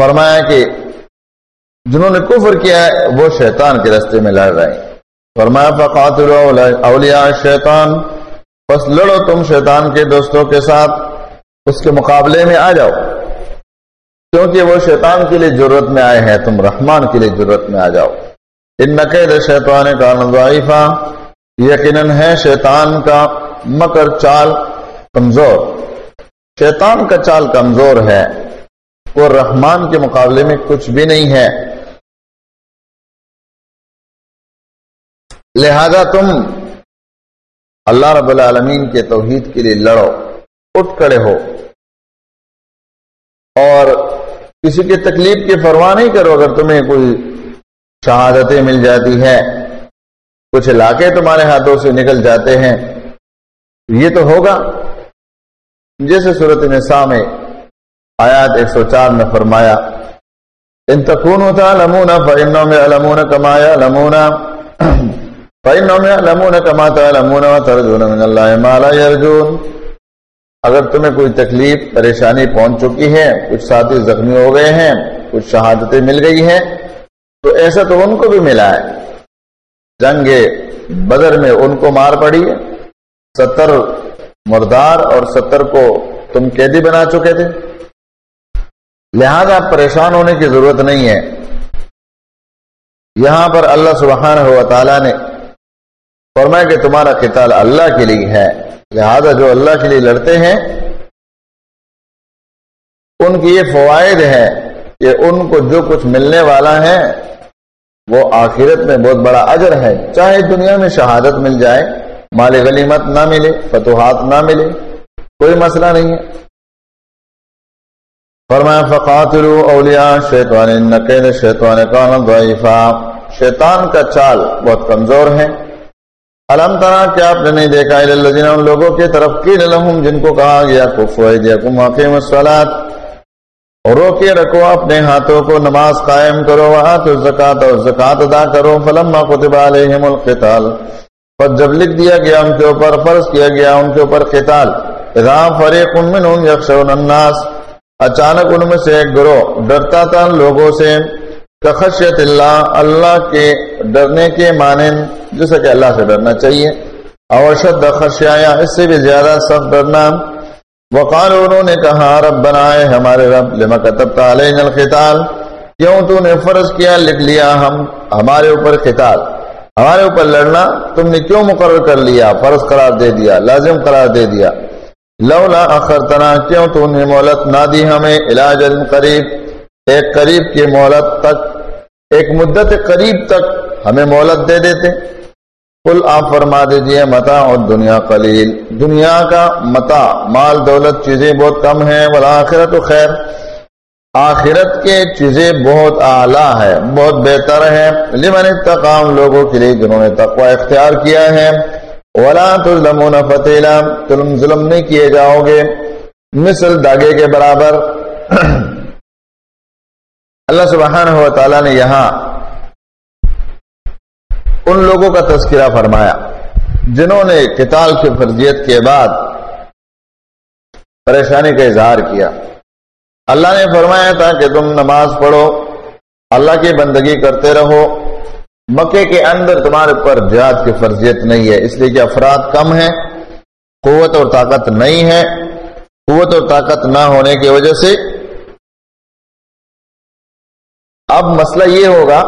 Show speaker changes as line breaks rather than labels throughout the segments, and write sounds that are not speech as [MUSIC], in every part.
فرمایا کہ جنہوں نے کفر کیا ہے، وہ شیطان کے رستے میں لڑ رہے ہیں۔ فرمایا فقاتل اولیاء شیطان بس لڑو تم شیطان کے دوستوں کے ساتھ، اس کے مقابلے میں آ جاؤ۔ کیونکہ وہ شیطان کے لیے ضرورت میں آئے ہیں، تم رحمان کے لیے ضرورت میں آ جاؤ۔ ان نقید شیطان کا نظائفہ یقیناً ہے، شیطان کا مکر چال کمزور۔ شیطان کا چال کمزور ہے۔ وہ رحمان کے مقابلے میں کچھ بھی نہیں ہے۔ لہذا تم اللہ رب العالمین کے توحید کے لیے لڑو، اٹھ کڑے ہو۔ اور کسی کی تکلیف کی پرواہ نہیں کرو اگر تمہیں کوئی شہادتیں مل جاتی ہے کچھ علاقے تمہارے ہاتھوں سے نکل جاتے ہیں۔ یہ تو ہوگا۔ جیسے صورت نساء میں آیات ایک سو چار میں فرمایا، ان تکون ہوتا لمونا فنوں میں المون کمایا لمونا فنوں میں لمون کماتا لمونا ترجون من اللہ مالا ارجون اگر تمہیں کوئی تکلیف، پریشانی پہنچ چکی ہے، کچھ ساتھی زخمی ہو گئے ہیں، کچھ شہادتیں مل گئی ہیں، تو ایسا تو ان کو بھی ملا ہے۔ جنگ بدر میں ان کو مار پڑی ہے۔ ستر مردار اور ستر کو تم قیدی بنا چکے تھے۔ لہذا پریشان ہونے کی ضرورت نہیں ہے۔ یہاں پر اللہ سبحانہ و تعالیٰ نے فرمایا کہ تمہارا قتال اللہ کے لیے ہے۔ لہذا جو اللہ کے لیے لڑتے ہیں، ان کی یہ فوائد ہے کہ ان کو جو کچھ ملنے والا ہے، وہ آخرت میں بہت بڑا اجر ہے۔ چاہے دنیا میں شہادت مل جائے، مال غلیمت نہ ملے، فتوحات نہ ملے، کوئی مسئلہ نہیں ہے۔ فرمایا فقاتل اولیاء شیطان نقید شیطان کان ضعیفا شیطان کا چال بہت کمزور ہے۔ علم ترا کیا آپ نے نہیں دیکھا؟ الذین، ان لوگوں کی طرف کی لہم، جن کو کہا گیا کفو ایدیکم واقیم الصلاۃ۔ روکے رکھو اپنے ہاتھوں کو، نماز قائم کرو، وآتوا الزکات اور زکات ادا کرو۔ فلما كتب علیہم القتال پر جب لکھ دیا گیا ان کے اوپر، فرض کیا گیا ان کے اوپر قتال۔ اذا فریق منهم یخشون الناس اچانک ان میں سے ایک گروہ ڈرتا تھا لوگوں سے خشیت اللہ اللہ کے ڈرنے کے معنی جیسا کہ اللہ سے ڈرنا چاہیے۔ اوشد خشیا اس سے بھی زیادہ سخت ڈرنا۔ وقال انہوں نے کہا رب بنائے ہمارے رب، لما کتبت علینا القتال؟ کیوں تو نے فرض کیا، لکھ لیا ہم، ہمارے اوپر قتال۔ ہمارے اوپر لڑنا، تم نے کیوں مقرر کر لیا، فرض قرار دے دیا، لازم قرار دے دیا۔ لولا اخرتنا کیوں تو نے مولت نہ دی ہمیں؟ علاج قریب، ایک قریب کی مولت تک، ایک مدت قریب تک ہمیں مولت دے دیتے۔ کل آپ فرما دیجیے متا اور دنیا قلیل۔ دنیا کا متا مال، دولت، چیزیں بہت کم ہیں آخرت و خیر۔ آخرت کے چیزیں بہت اعلیٰ ہے بہت بہتر ہے لمن اتقام لوگوں کے لیے جنہوں نے تقوی اختیار کیا ہے۔ ولا تظلمون فتیلا تم ظلم نہیں کیے جاؤ گے۔ مثل داگے کے برابر۔ [CLEARS THROAT] اللہ سبحانہ و تعالیٰ نے یہاں ان لوگوں کا تذکرہ فرمایا، جنہوں نے کتال کی فرضیت کے بعد پریشانی کا اظہار کیا۔ اللہ نے فرمایا تھا کہ تم نماز پڑھو، اللہ کی بندگی کرتے رہو۔ مکے کے اندر تمہارے پر جہاد کی فرضیت نہیں ہے، اس لیے کہ افراد کم ہیں، قوت اور طاقت نہیں ہے۔ قوت اور طاقت نہ ہونے کی وجہ سے اب مسئلہ یہ ہوگا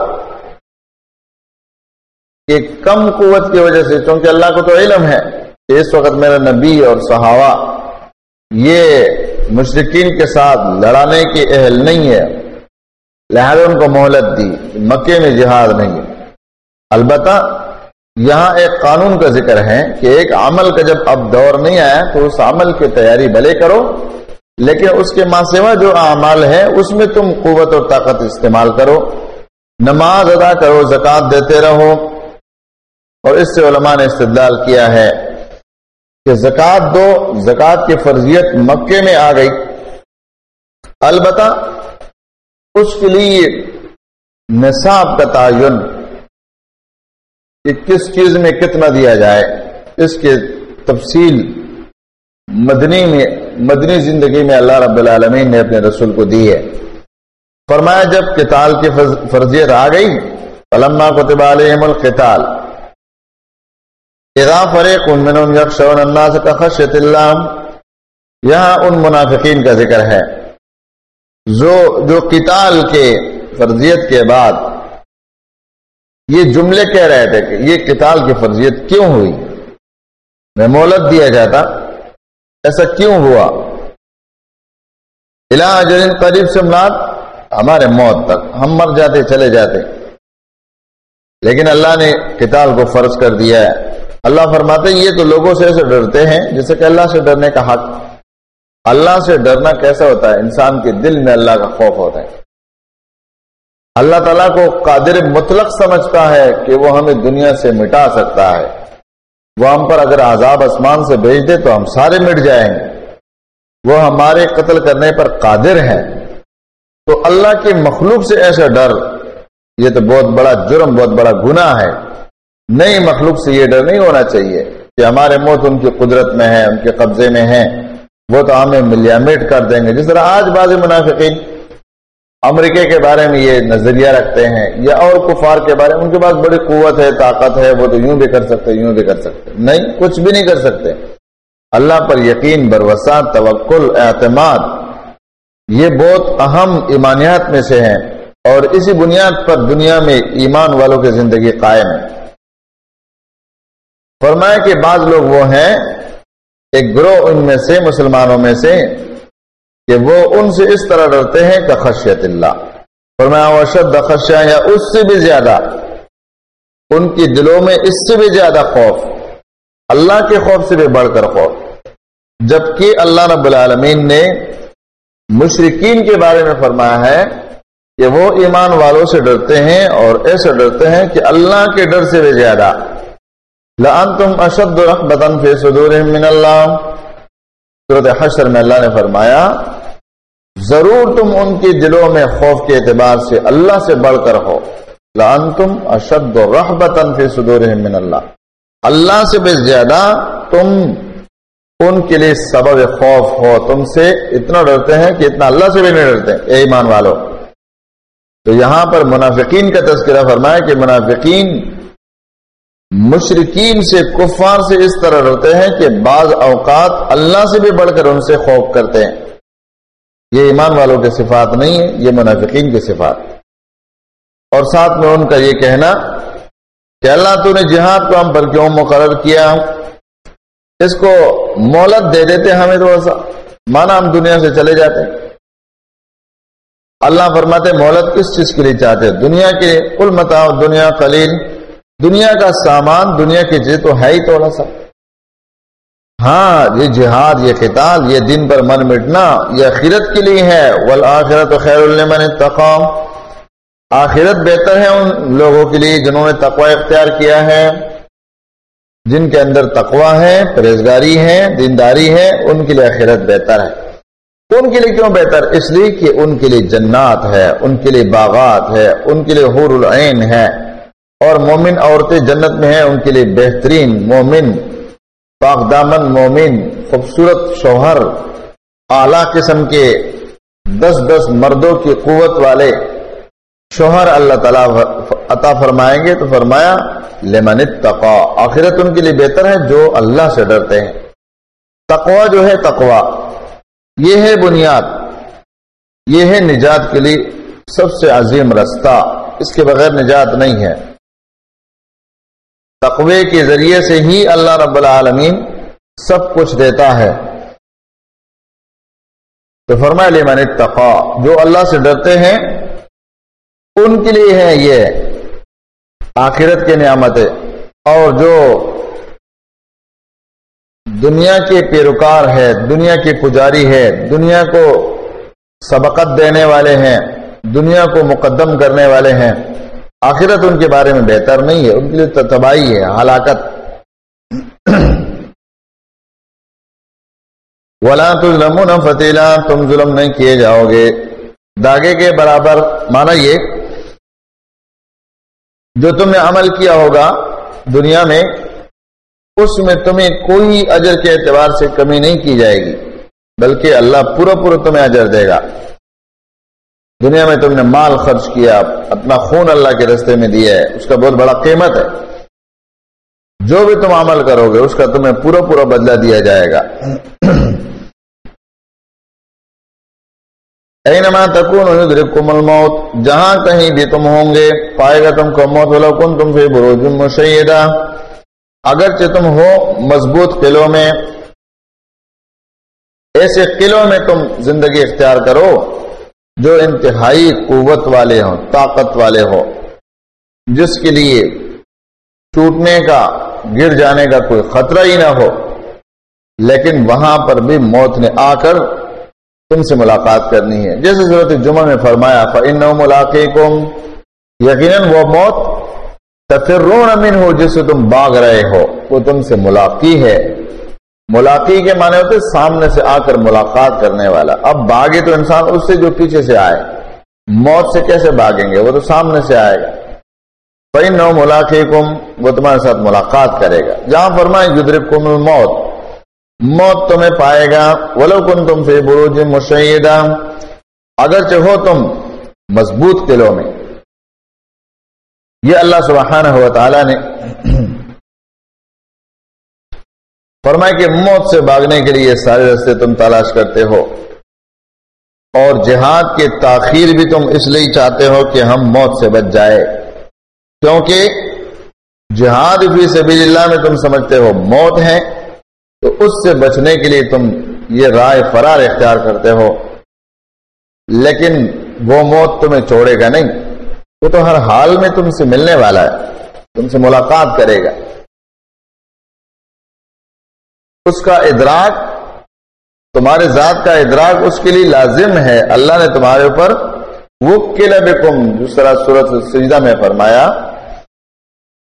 کہ کم قوت کی وجہ سے، چونکہ اللہ کو تو علم ہے کہ اس وقت میرا نبی اور صحابہ یہ مشرقین کے ساتھ لڑانے کی اہل نہیں ہے لہذا ان کو مہلت دی، مکے میں جہاد نہیں ہے۔ البتہ یہاں ایک قانون کا ذکر ہے کہ ایک عمل کا جب اب دور نہیں آیا تو اس عمل کی تیاری بھلے کرو، لیکن اس کے ماں سوا جو اعمال ہے اس میں تم قوت اور طاقت استعمال کرو۔ نماز ادا کرو، زکوٰۃ دیتے رہو۔ اور اس سے علماء نے استدلال کیا ہے کہ زکوٰۃ دو، زکوٰۃ کی فرضیت مکے میں آ گئی۔ البتہ اس کے لیے نصاب کا تعین کہ کس چیز میں کتنا دیا جائے، اس کے تفصیل مدنی میں، مدنی زندگی میں اللہ رب العالمین نے اپنے رسول کو دی ہے۔ فرمایا جب کتال کی فرضیت آ گئی علما کتب علیہم القتال۔ اذا فریق منهم یخشون الناس کخشیت اللہ یہاں ان منافقین کا ذکر ہے۔ جو جو قتال کے، فرضیت کے بعد یہ جملے کہہ رہے تھے کہ یہ قتال کی فرضیت کیوں ہوئی؟ میں مولت دیا جاتا، ایسا کیوں ہوا؟ اجرین قریب سے مراد ہمارے موت تک، ہم مر جاتے، چلے جاتے۔ لیکن اللہ نے کتاب کو فرض کر دیا ہے۔ اللہ فرماتے ہیں، یہ تو لوگوں سے ایسے ڈرتے ہیں جسے کہ اللہ سے ڈرنے کا حق۔ اللہ سے ڈرنا کیسا ہوتا ہے؟ انسان کے دل میں اللہ کا خوف ہوتا ہے۔ اللہ تعالیٰ کو قادر مطلق سمجھتا ہے کہ وہ ہمیں دنیا سے مٹا سکتا ہے۔ وہ ہم پر اگر عذاب آسمان سے بھیج دے تو ہم سارے مٹ جائیں گے۔ وہ ہمارے قتل کرنے پر قادر ہیں۔ تو اللہ کی مخلوق سے ایسا ڈر، یہ تو بہت بڑا جرم، بہت بڑا گناہ ہے۔ نئی مخلوق سے یہ ڈر نہیں ہونا چاہیے کہ ہمارے موت ان کی قدرت میں ہے، ان کے قبضے میں ہے۔ وہ تو ہمیں ملیامیٹ کر دیں گے۔ جس طرح آج بعض منافقین امریکہ کے بارے میں یہ نظریہ رکھتے ہیں یا اور کفار کے بارے میں، ان کے پاس بڑی قوت ہے، طاقت ہے، وہ تو یوں بھی کر سکتے، یوں بھی کر سکتے۔ نہیں، کچھ بھی نہیں کر سکتے۔ اللہ پر یقین بروسا توکل، اعتماد، یہ بہت اہم ایمانیات میں سے ہیں اور اسی بنیاد پر دنیا میں ایمان والوں کی زندگی قائم ہے۔ فرمایا کہ بعض لوگ وہ ہیں، ایک گروہ ان میں سے، مسلمانوں میں سے کہ وہ ان سے اس طرح ڈرتے ہیں کہ خشیت اللہ۔ فرمایا وشد خشیا یا اس سے بھی زیادہ۔ ان کی دلوں میں اس سے بھی زیادہ خوف۔ اللہ کے خوف سے بھی بڑھ کر خوف۔ جبکہ اللہ رب العالمین نے مشرقین کے بارے میں فرمایا ہے کہ وہ ایمان والوں سے ڈرتے ہیں اور ایسے ڈرتے ہیں کہ اللہ کے ڈر سے بھی زیادہ۔ لان تم اشد رحبتن فی صدورہم من اللہ صورت حشر میں اللہ نے فرمایا، ضرور تم ان کی دلوں میں خوف کے اعتبار سے اللہ سے بڑھ کر ہو۔ لان تم اشد رحبتن فی صدورہم من اللہ۔ اللہ سے بھی زیادہ تم ان کے لیے سبب خوف ہو۔ تم سے اتنا ڈرتے ہیں کہ اتنا اللہ سے بھی نہیں ڈرتے۔ اے ایمان والو، تو یہاں پر منافقین کا تذکرہ فرمایا کہ منافقین مشرقین سے کفار سے اس طرح ڈرتے ہیں کہ بعض اوقات اللہ سے بھی بڑھ کر ان سے خوف کرتے ہیں۔ یہ ایمان والوں کے صفات نہیں ہے یہ منافقین کے صفات۔ اور ساتھ میں ان کا یہ کہنا کہ اللہ تو نے جہاد کو ہم پر کیوں مقرر کیا؟ اس کو مولت دے دیتے ہمیں تھوڑا سا مانا ہم دنیا سے چلے جاتے اللہ فرماتے مولت کس چیز کے لیے چاہتے دنیا کے کل متا دنیا قلیل۔ دنیا کا سامان دنیا کی چیز تو ہے ہی تھوڑا سا ہاں یہ جہاد، یہ قتال، یہ دن پر من مٹنا، یہ آخرت کے لیے ہے۔ والآخرت خیر المن تقام آخرت بہتر ہے ان لوگوں کے لیے جنہوں نے تقوی اختیار کیا ہے۔ جن کے اندر تقوا ہے، پرہیزگاری ہے، دینداری ہے، ان کے لیے آخرت بہتر ہے۔ ان کے لیے کیوں بہتر؟ اس لیے کہ ان کے لیے جنات ہے، ان کے لیے باغات ہے، ان کے لیے حور العین ہے۔ اور مومن عورتیں جنت میں ہیں، ان کے لیے بہترین مومن، پاک دامن مومن، خوبصورت شوہر، اعلی قسم کے دس دس مردوں کی قوت والے شوہر اللہ تعالیٰ عطا فرمائیں گے۔ تو فرمایا، لمن تقوا آخرت ان کے لیے بہتر ہے جو اللہ سے ڈرتے ہیں۔ تقوا جو ہے تقوا یہ ہے بنیاد۔ یہ ہے نجات کے لیے سب سے عظیم رستہ۔ اس کے بغیر نجات نہیں ہے۔ تقوی کے ذریعے سے ہی اللہ رب العالمین سب کچھ دیتا ہے۔ تو فرمایا، لمن تقوا جو اللہ سے ڈرتے ہیں، ان کے لیے ہے یہ آخرت کے نعمتیں اور جو دنیا کے پیروکار ہے، دنیا کے پجاری ہے، دنیا کو سبقت دینے والے ہیں، دنیا کو مقدم کرنے والے ہیں۔ آخرت ان کے بارے میں بہتر نہیں ہے، ان کے لیے تباہی ہے، ہلاکت۔ ولا تم فتیلا تم ظلم نہیں کیے جاؤ گے۔ داغے کے برابر مانا یہ، جو تم نے عمل کیا ہوگا دنیا میں، اس میں تمہیں کوئی اجر کے اعتبار سے کمی نہیں کی جائے گی، بلکہ اللہ پورا پورا تمہیں اجر دے گا۔ دنیا میں تم نے مال خرچ کیا، اپنا خون اللہ کے رستے میں دیا ہے، اس کا بہت بڑا قیمت ہے۔ جو بھی تم عمل کرو گے، اس کا تمہیں پورا پورا بدلہ دیا جائے گا۔ اینما تکون یدرککم الموت، جہاں کہیں بھی تم ہوں گے، پائے گا تم کو موت، ولو کن تم فی بروج مشیدہ۔ اگرچہ تم ہو مضبوط قلعوں میں، ایسے قلعوں میں تم زندگی اختیار کرو۔ جو انتہائی قوت والے ہوں، طاقت والے ہو جس کے لیے ٹوٹنے کا، گر جانے کا کوئی خطرہ ہی نہ ہو، لیکن وہاں پر بھی موت نے آ کر تم سے ملاقات کرنی ہے۔ جیسے صورت جمعہ میں فرمایا فن ملاقے یقیناً وہ موت تفرون امین ہو جس سے تم باغ رہے ہو، وہ تم سے ملاقی ہے۔ ملاقی کے معنی ہوتے سامنے سے آ کر ملاقات کرنے والا۔ اب باغے تو انسان اس سے جو پیچھے سے آئے، موت سے کیسے بھاگیں گے؟ وہ تو سامنے سے آئے گا۔ فن نو ملاقے وہ تمہارے ساتھ ملاقات کرے گا۔ جہاں فرمائے گدرک کم موت موت تمہیں پائے گا۔ ولو کن تم سے بروج مشیدہ اگر چاہو تم مضبوط قلعوں میں۔ یہ اللہ سبحانہ و تعالی نے فرمائے کہ موت سے بھاگنے کے لیے سارے رستے تم تلاش کرتے ہو اور جہاد کے تاخیر بھی تم اس لیے چاہتے ہو کہ ہم موت سے بچ جائے۔ کیونکہ جہاد بھی سبیل اللہ میں تم سمجھتے ہو موت ہے، تو اس سے بچنے کے لیے تم یہ رائے فرار اختیار کرتے ہو۔ لیکن وہ موت تمہیں چھوڑے گا نہیں، وہ تو ہر حال میں تم سے ملنے والا ہے، تم سے ملاقات کرے گا۔ اس کا ادراک، تمہارے ذات کا ادراک اس کے لیے لازم ہے۔ اللہ نے تمہارے اوپر وہ قلعہ بکم جس طرح صورت سجدہ میں فرمایا،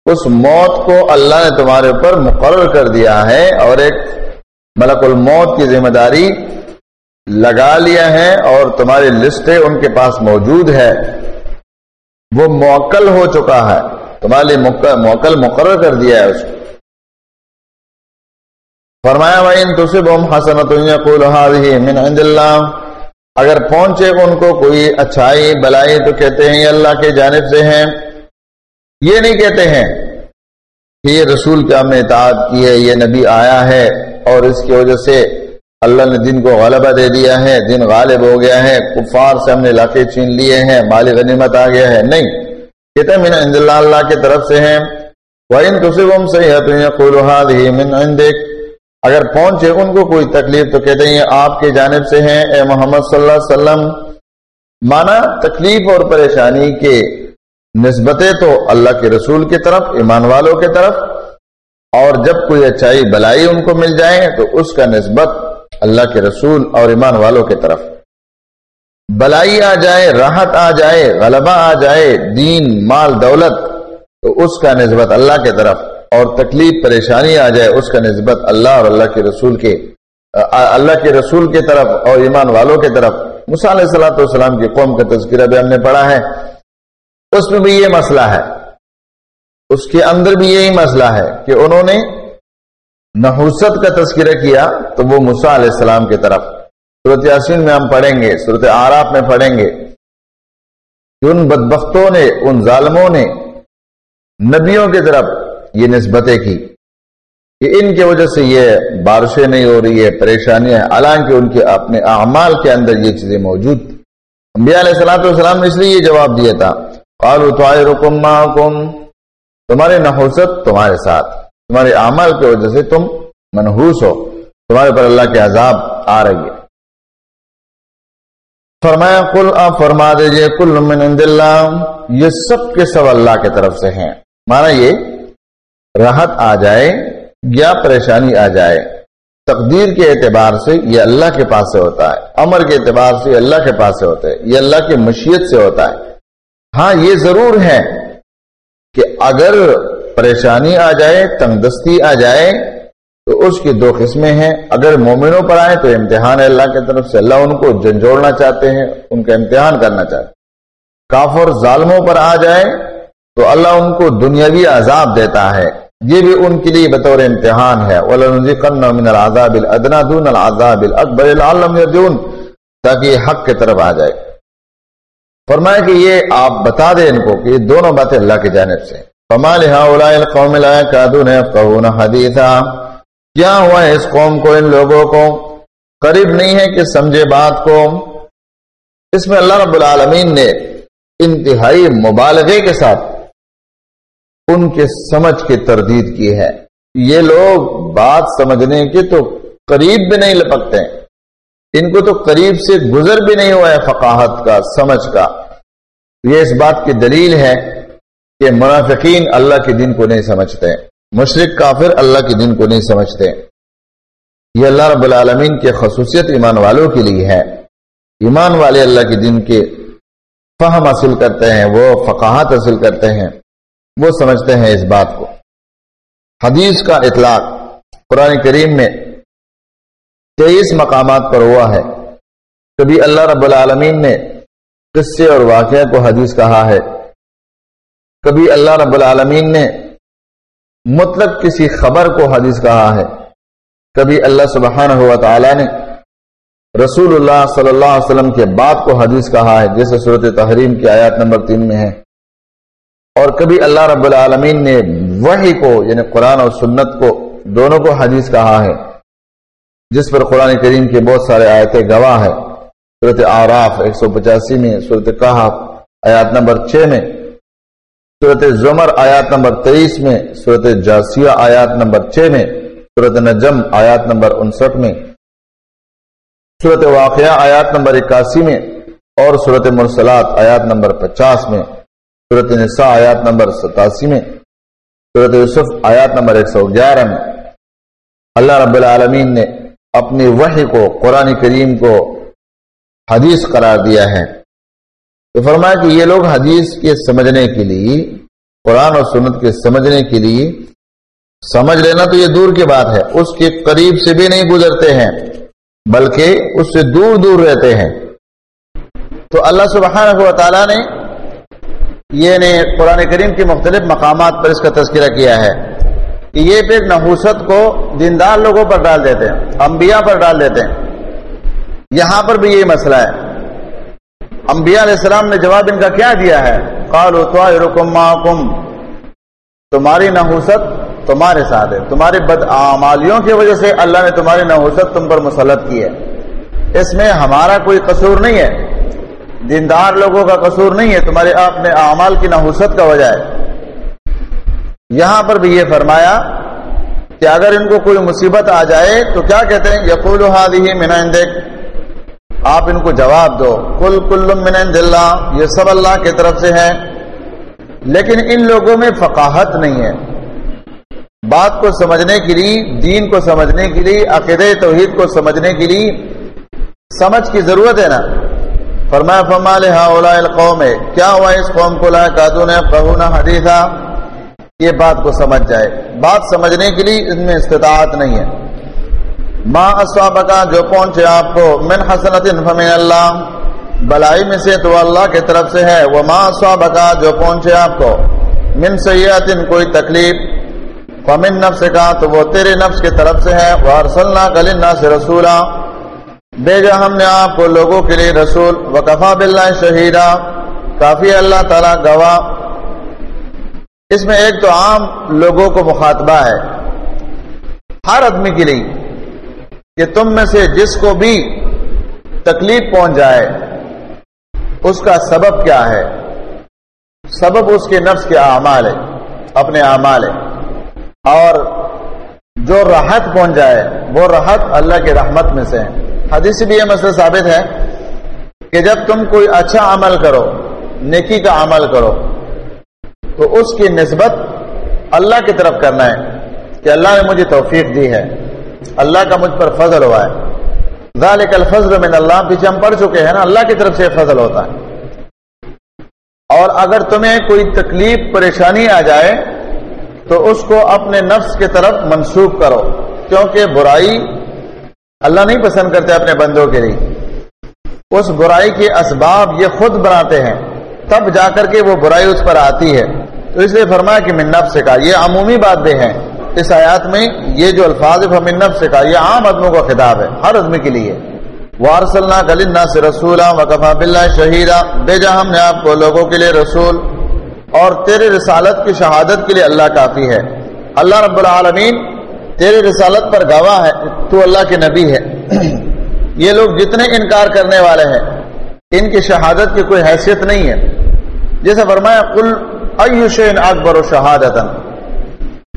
اس موت کو اللہ نے تمہارے اوپر مقرر کر دیا ہے اور ایک ملک الموت کی ذمہ داری لگا لیا ہے اور تمہاری لسٹیں ان کے پاس موجود ہے۔ وہ موکل ہو چکا ہے۔ تمہارے لیے موکل مقرر کر دیا ہے اس کو۔ فرمایا بھائی تصب حسنت من عند اللہ اگر پہنچے ان کو کوئی اچھائی، بلائی تو کہتے ہیں، یہ اللہ کے جانب سے ہیں۔ یہ نہیں کہتے ہیں کہ یہ رسول کا ہم نے اطاعت کی ہے، یہ نبی آیا ہے اور اس کی وجہ سے اللہ نے دن کو غلبہ دے دیا ہے دن غالب ہو گیا ہے۔ کفار سے ہم نے علاقے چھین لیے ہیں مالی غنیمت آ گیا ہے۔ نہیں کہتے ہیں من عند اللہ اللہ کی طرف سے ہیں۔ وَإِن تُصِبُمْ سَيْحَةٌ يَقُولُ هَذِهِ مِنْ عِنْدِكَ۔ اگر پہنچے ان کو کوئی تکلیف تو کہتے ہیں آپ کی جانب سے ہیں، اے محمد صلی اللہ علیہ وسلم۔ مانا تکلیف اور پریشانی کے نسبتیں تو اللہ کے رسول کی طرف، ایمان والوں کی طرف۔ اور جب کوئی اچھائی، بلائی ان کو مل جائے تو اس کا نسبت اللہ کے رسول اور ایمان والوں کی طرف۔ بلائی آ جائے، راحت آ جائے، غلبہ آ جائے، دین، مال، دولت، تو اس کا نسبت اللہ کی طرف۔ اور تکلیف پریشانی آ جائے، اس کا نسبت اللہ اور اللہ کے رسول کے اللہ کے رسول کی طرف اور ایمان والوں کی طرف مثال صلاح والسلام کی قوم کا تذکرہ بھی ہم نے پڑھا ہے۔ اس میں بھی یہ مسئلہ ہے۔ اس کے اندر بھی یہی مسئلہ ہے کہ انہوں نے نحوست کا تذکرہ کیا تو وہ مسا علیہ السلام کی طرف۔ صورت یاسین میں ہم پڑھیں گے صورت آراف میں پڑھیں گے کہ ان بدبختوں نے، ان ظالموں نے نبیوں کی طرف یہ نسبتیں کی کہ ان کی وجہ سے یہ بارشیں نہیں ہو رہی ہے پریشانیاں حالانکہ ان کے اپنے اعمال کے اندر یہ چیزیں موجود۔ تھی انبیاء علیہ السلام والسلام نے اس لیے یہ جواب دیا تھا تمہاری نحوست تمہارے ساتھ، تمہارے اعمال کی وجہ سے تم منحوس ہو، تمہارے پر اللہ کے عذاب آ رہی ہے۔ فرمایا کل آپ فرما دیجیے کل من عند اللہ، یہ سب کے سب اللہ کی طرف سے ہیں۔ مانا یہ راحت آ جائے، یا پریشانی آ جائے، تقدیر کے اعتبار سے یہ اللہ کے پاس سے ہوتا ہے، امر کے اعتبار سے یہ اللہ کے پاس سے ہوتا ہے، یہ اللہ کی مشیت سے ہوتا ہے۔ ہاں یہ ضرور ہے کہ اگر پریشانی آ جائے تنگ دستی آ جائے، تو اس کی دو قسمیں ہیں۔ اگر مومنوں پر آئے تو امتحان ہے اللہ کی طرف سے۔ اللہ ان کو جنجوڑنا چاہتے ہیں، ان کا امتحان کرنا چاہتے ہیں۔ کافر ظالموں پر آ جائے تو اللہ ان کو دنیاوی عذاب دیتا ہے۔ یہ بھی ان کے لیے بطور امتحان ہے. تاکہ حق کی طرف آ جائے. فرمایا کہ یہ آپ بتا دیں ان کو کہ یہ دونوں باتیں اللہ کی جانب سے. قوم حدیثا کیا ہوا ہے اس قوم کو، ان لوگوں کو؟ قریب نہیں ہے کہ سمجھے بات کو. اس میں اللہ رب العالمین نے انتہائی مبالغے کے ساتھ ان کے سمجھ کی تردید کی ہے۔ یہ لوگ بات سمجھنے کے تو قریب بھی نہیں لپکتے۔ ان کو تو قریب سے گزر بھی نہیں ہوا ہے فقاہت کا، سمجھ کا۔ یہ اس بات کی دلیل ہے کہ منافقین اللہ کے دن کو نہیں سمجھتے۔ مشرق کافر اللہ کے دن کو نہیں سمجھتے۔ یہ اللہ رب العالمین کے خصوصیت ایمان والوں کے لیے ہے۔ ایمان والے اللہ کے دن کے فہم حاصل کرتے ہیں، وہ فقاہت حاصل کرتے ہیں۔ وہ سمجھتے ہیں اس بات کو۔ حدیث کا اطلاق قرآن کریم میں تیئیس مقامات پر ہوا ہے۔ کبھی اللہ رب العالمین نے قصے اور واقعہ کو حدیث کہا ہے۔ کبھی اللہ رب العالمین نے مطلق کسی خبر کو حدیث کہا ہے۔ کبھی اللہ سبحانہ ہوا تعالی نے رسول اللہ صلی اللہ علیہ وسلم کے بعد کو حدیث کہا ہے، جیسے صورت تحریم کی آیات نمبر تین میں ہے۔ اور کبھی اللہ رب العالمین نے وہی کو یعنی قرآن اور سنت کو، دونوں کو حدیث کہا ہے۔ جس پر قرآن کریم کے بہت سارے آیتیں گواہ ہے صورت آراف ایک سو پچاسی میں صورت کہا آیات نمبر چھ میں صورت زمر آیات نمبر تیئیس میں صورت جاسیہ آیات نمبر چھ میں صورت نجم آیات نمبر انسٹھ میں صورت واقعہ آیات نمبر اکاسی میں اور صورت مرسلات آیات نمبر پچاس میں۔ صورت نساء آیات نمبر ستاسی میں صورت یوسف آیات نمبر ایک سو گیارہ میں، اللہ رب العالمین نے اپنی وحی کو، قرآن کریم کو حدیث قرار دیا ہے۔ تو فرمایا کہ یہ لوگ حدیث کے سمجھنے کے لیے، قرآن اور سنت کے سمجھنے کے لیے سمجھ لینا تو یہ دور کی بات ہے۔ اس کے قریب سے بھی نہیں گزرتے ہیں، بلکہ اس سے دور دور رہتے ہیں۔ تو اللہ سبحانہ و تعالیٰ نے یہ نے قرآن کریم کی مختلف مقامات پر اس کا تذکرہ کیا ہے کہ یہ پھر نحوست کو دیندار لوگوں پر ڈال دیتے ہیں، انبیاء پر ڈال دیتے ہیں۔ یہاں پر بھی یہی مسئلہ ہے۔ انبیاء علیہ السلام نے جواب ان کا کیا دیا ہے؟ قالوا طائرکم معکم۔ تمہاری نحوست تمہارے ساتھ ہے۔ تمہاری بدعمالیوں کی وجہ سے اللہ نے تمہاری نحوست تم پر مسلط کی ہے۔ اس میں ہمارا کوئی قصور نہیں ہے۔ دیندار لوگوں کا قصور نہیں ہے، تمہارے اپنے اعمال کی نحوست کا وجہ ہے۔ یہاں پر بھی یہ فرمایا کہ اگر ان کو کوئی مصیبت آ جائے تو کیا کہتے ہیں؟ یقول من عندک۔ آپ ان کو جواب دو۔ کل کل من اللہ، یہ سب اللہ کی طرف سے ہے لیکن ان لوگوں میں فقاہت نہیں ہے۔ بات کو سمجھنے کے لیے، دین کو سمجھنے کے لیے عقید توحید کو سمجھنے کے لیے سمجھ کی ضرورت ہے نا۔ فرمایا، فما القوم ہے کیا ہوا اس قوم کو لا کادون حدیثہ یہ بات کو سمجھ جائے۔ بات سمجھنے کے لیے ان میں استطاعت نہیں ہے۔ ماں اسوابکا جو پہنچے آپ کو، من حسنت فمن اللہ بلائی میں سے تو اللہ کی طرف سے ہے۔ وہ ماں اسوابکا جو پہنچے آپ کو، من سیاحت کوئی تکلیف، فمن نفس کا تو وہ تیرے نفس کی طرف سے ہے۔ وہ وارسلنا کلنا سے رسولا بھیجا ہم نے آپ کو لوگوں کے لیے رسول، وکفا باللہ شہیدا کافی اللہ تعالی گواہ۔ اس میں ایک تو عام لوگوں کو مخاطبہ ہے۔ ہر آدمی کے لیے کہ تم میں سے جس کو بھی تکلیف پہنچ جائے، اس کا سبب کیا ہے؟ سبب اس کے نفس کے اعمال ہے، اپنے اعمال ہے۔ اور جو راحت پہنچ جائے، وہ راحت اللہ کی رحمت میں سے ہے۔ حدیث بھی یہ مسئلہ ثابت ہے کہ جب تم کوئی اچھا عمل کرو، نیکی کا عمل کرو، تو اس کی نسبت اللہ کی طرف کرنا ہے کہ اللہ نے مجھے توفیق دی ہے۔ اللہ کا مجھ پر فضل ہوا ہے۔ ذالک الفضل من اللہ، پیچھے ہم پڑھ چکے ہیں نا، اللہ کی طرف سے فضل ہوتا ہے۔ اور اگر تمہیں کوئی تکلیف، پریشانی آ جائے، تو اس کو اپنے نفس کی طرف منسوخ کرو۔ کیونکہ برائی اللہ نہیں پسند کرتے اپنے بندوں کے لیے۔ اس برائی کے اسباب یہ خود بناتے ہیں، تب جا کر کے وہ برائی اس پر آتی ہے۔ تو اس لیے فرمایا کہ من نفس کا یہ عمومی بات بھی ہے اس آیات میں یہ جو الفاظ من نفس کا یہ عام آدموں کا خطاب ہے، ہر آدمی کے لیے۔ وارسلنا کلنا سے رسولہ وکفا بلّہ شہیدہ بھیجا ہم نے آپ کو لوگوں کے لیے رسول اور تیرے رسالت کی شہادت کے لیے اللہ کافی ہے۔ اللہ رب العالمین تیرے رسالت پر گواہ ہے، تو اللہ کے نبی ہے۔ [CLEARS THROAT] یہ لوگ جتنے انکار کرنے والے ہیں، ان کی شہادت کی کوئی حیثیت نہیں ہے۔ جیسے فرمایا کل ایوشین اکبر و شہادت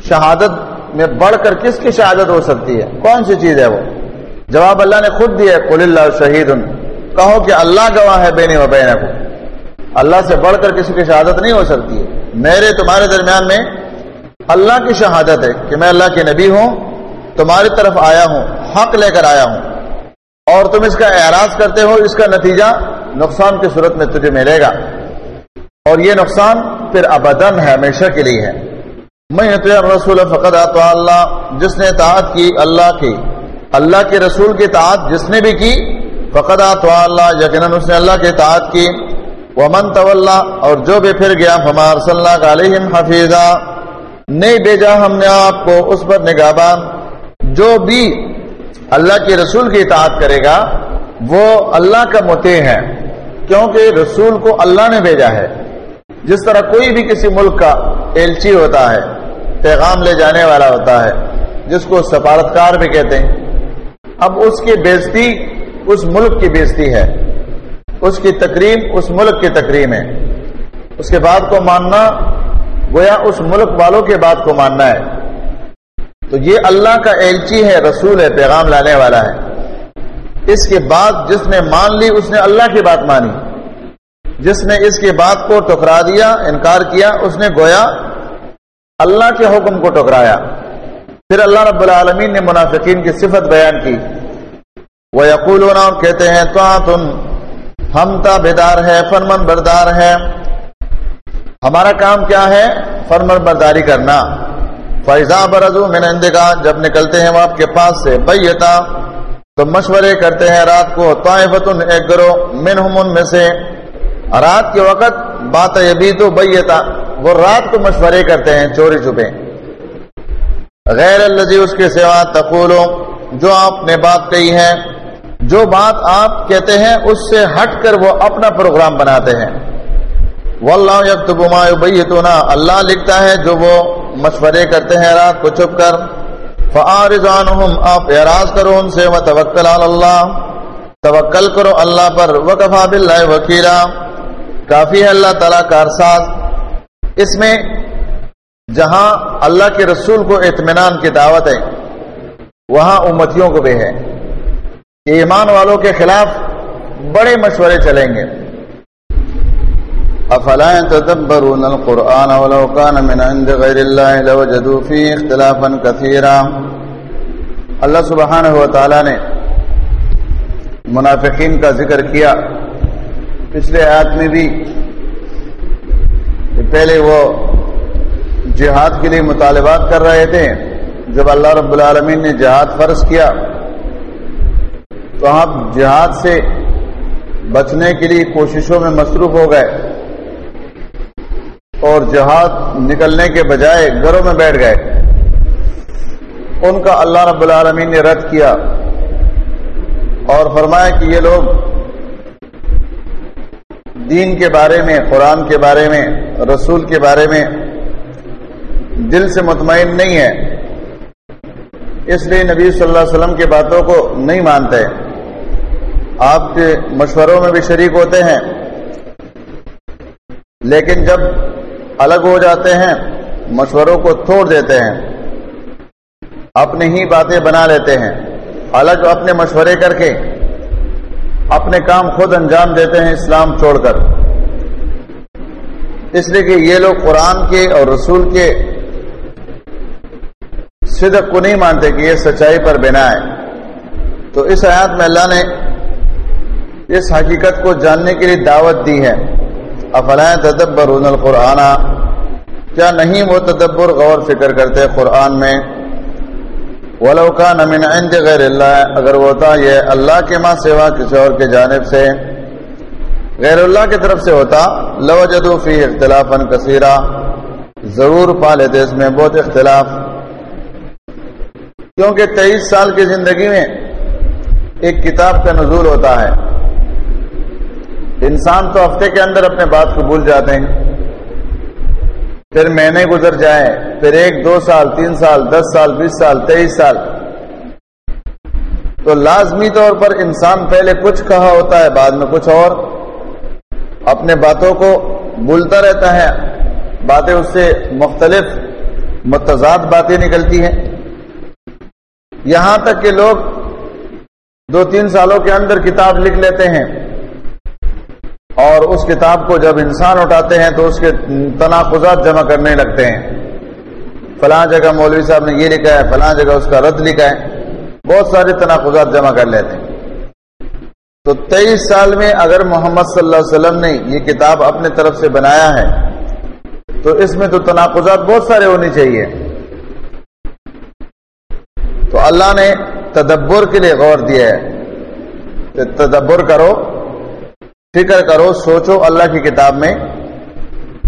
شہادت میں بڑھ کر کس کی شہادت ہو سکتی ہے؟ کون سی چیز ہے وہ؟ جواب اللہ نے خود دیا کل اللہ شہید کہو کہ اللہ گواہ ہے بین و بین کو اللہ سے بڑھ کر کسی کی شہادت نہیں ہو سکتی ہے۔ میرے تمہارے درمیان میں اللہ کی شہادت ہے کہ میں اللہ کے نبی ہوں، تمہاری طرف آیا ہوں، حق لے کر آیا ہوں۔ اور تم اس کا اعراض کرتے ہو، اس کا نتیجہ نقصان کی صورت میں تجھے ملے گا۔ اور یہ نقصان پھر ابدن ہے، ہمیشہ کے لیے ہے۔ میں رسول فقط آتا اللہ، جس نے اطاعت کی اللہ کی۔ اللہ کے رسول کی اطاعت جس نے بھی کی فقط آتا اللہ، یقیناً اس نے اللہ کی اطاعت کی۔ ومن طول اور جو بھی پھر گیا ہمار صلی اللہ علیہ حفیظہ نہیں بھیجا ہم نے آپ کو اس پر نگابان جو بھی اللہ کے رسول کی اطاعت کرے گا، وہ اللہ کا متے ہے، کیونکہ رسول کو اللہ نے بھیجا ہے۔ جس طرح کوئی بھی کسی ملک کا ایلچی ہوتا ہے، پیغام لے جانے والا ہوتا ہے، جس کو سفارتکار بھی کہتے ہیں۔ اب اس کی بیزتی اس ملک کی بیزتی ہے۔ اس کی تقریم اس ملک کی تقریم ہے۔ اس کے بعد کو ماننا گویا اس ملک والوں کے بات کو ماننا ہے۔ تو یہ اللہ کا ایلچی ہے، رسول ہے، پیغام لانے والا ہے۔ اس کے بعد جس نے مان لی، اس نے اللہ کی بات مانی۔ جس نے اس کی بات کو ٹکرا دیا، انکار کیا، اس نے گویا اللہ کے حکم کو ٹکرایا۔ پھر اللہ رب العالمین نے منافقین کی صفت بیان کی۔ وہ یقول کہتے ہیں تو تم ہم تابدار ہے فرمن بردار ہے ہمارا کام کیا ہے؟ فرمن برداری کرنا۔ فیضا برضو میں نے کہا جب نکلتے ہیں وہ آپ کے پاس سے بیتا تو مشورے کرتے ہیں رات کو طائفتن ایک گرو من میں سے۔ رات کے وقت بات ابھی تو بیتا وہ رات کو مشورے کرتے ہیں، چوری چھپے۔ غیر الزی اس کے سوا تقولو، جو آپ نے بات کہی ہے، جو بات آپ کہتے ہیں، اس سے ہٹ کر وہ اپنا پروگرام بناتے ہیں۔ واللہ یکتب ما یبیتونا، اللہ لکھتا ہے جو وہ مشورے کرتے ہیں رات کو چھپ کر۔ فعارض عنہم آپ اعراض کرو ان سے، وتوکل علی اللہ۔ توکل کرو اللہ پر، وکفا باللہ وکیلا۔ کافی ہے اللہ تعالی کارساز اس میں جہاں اللہ کے رسول کو اطمینان کی دعوت ہے، وہاں امتیوں کو بھی ہے۔ ایمان والوں کے خلاف بڑے مشورے چلیں گے۔ افلا يتدبرون القرآن ولو كان من عند غير الله لوجدوا فيه اختلافا كثيرا اللہ سبحانہ و تعالی نے منافقین کا ذکر کیا۔ پچھلے آیات میں بھی پہلے وہ جہاد کے لیے مطالبات کر رہے تھے۔ جب اللہ رب العالمین نے جہاد فرض کیا، تو آپ جہاد سے بچنے کے لیے کوششوں میں مصروف ہو گئے۔ اور جہاد نکلنے کے بجائے گھروں میں بیٹھ گئے۔ ان کا اللہ رب العالمین نے رد کیا اور فرمایا کہ یہ لوگ دین کے بارے میں، قرآن کے بارے میں، رسول کے بارے میں دل سے مطمئن نہیں ہے اس لیے نبی صلی اللہ علیہ وسلم کی باتوں کو نہیں مانتے۔ آپ کے مشوروں میں بھی شریک ہوتے ہیں۔ لیکن جب الگ ہو جاتے ہیں، مشوروں کو توڑ دیتے ہیں، اپنی ہی باتیں بنا لیتے ہیں۔ الگ اپنے مشورے کر کے، اپنے کام خود انجام دیتے ہیں اسلام چھوڑ کر۔ اس لیے کہ یہ لوگ قرآن کے اور رسول کے صدق کو نہیں مانتے کہ یہ سچائی پر بنا ہے۔ تو اس آیات میں اللہ نے اس حقیقت کو جاننے کے لیے دعوت دی ہے۔ افلا تدبر القرآن؟ کیا نہیں وہ تدبر غور فکر کرتے قرآن میں؟ ولو کا نمین عند غیر اللہ، اگر وہ ہوتا یہ اللہ کے ماں سوا کسی اور کے جانب سے۔ غیر اللہ کی طرف سے ہوتا، لو جدو فی اختلاف کثیرہ ضرور پا لیتے اس میں بہت اختلاف۔ کیونکہ تیئیس سال کی زندگی میں ایک کتاب کا نزول ہوتا ہے۔ انسان تو ہفتے کے اندر اپنے بات کو بھول جاتے ہیں۔ پھر مہینے گزر جائیں، پھر ایک، دو سال، تین سال، دس سال، بیس سال، تیئیس سال۔ تو لازمی طور پر انسان پہلے کچھ کہا ہوتا ہے، بعد میں کچھ اور۔ اپنے باتوں کو بھولتا رہتا ہے، باتیں اس سے مختلف متضاد باتیں نکلتی ہیں۔ یہاں تک کہ لوگ دو تین سالوں کے اندر کتاب لکھ لیتے ہیں۔ اور اس کتاب کو جب انسان اٹھاتے ہیں تو اس کے تناقضات جمع کرنے لگتے ہیں۔ فلاں جگہ مولوی صاحب نے یہ لکھا ہے، فلاں جگہ اس کا رد لکھا ہے۔ بہت سارے تناقضات جمع کر لیتے ہیں۔ تو تیئیس سال میں اگر محمد صلی اللہ علیہ وسلم نے یہ کتاب اپنے طرف سے بنایا ہے، تو اس میں تو تناقضات بہت سارے ہونی چاہیے۔ تو اللہ نے تدبر کے لیے غور دیا ہے۔ تدبر کرو۔ فکر کرو، سوچو اللہ کی کتاب میں،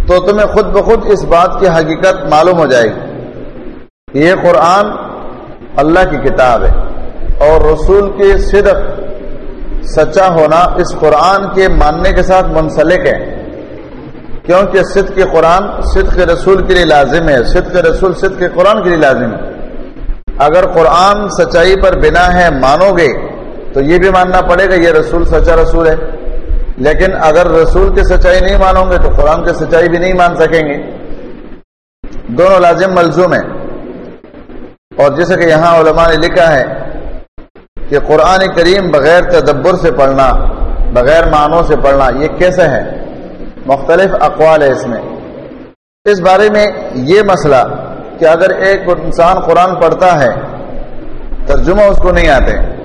تو تمہیں خود بخود اس بات کی حقیقت معلوم ہو جائے گی۔ یہ قرآن اللہ کی کتاب ہے اور رسول کے صدق سچا ہونا اس قرآن کے ماننے کے ساتھ منسلک ہے۔ کیونکہ صدق کے قرآن صدق رسول کے لیے لازم ہے، صدق رسول صدق کے قرآن کے لیے لازم ہے۔ اگر قرآن سچائی پر بنا ہے مانو گے، تو یہ بھی ماننا پڑے گا، یہ رسول سچا رسول ہے۔ لیکن اگر رسول کی سچائی نہیں مانو گے تو قرآن کی سچائی بھی نہیں مان سکیں گے۔ دونوں لازم ملزوم ہیں۔ اور جیسے کہ یہاں علماء نے لکھا ہے کہ قرآن کریم بغیر تدبر سے پڑھنا، بغیر معنوں سے پڑھنا یہ کیسے ہے؟ مختلف اقوال ہے اس میں۔ اس بارے میں یہ مسئلہ کہ اگر ایک انسان قرآن پڑھتا ہے، ترجمہ اس کو نہیں آتے۔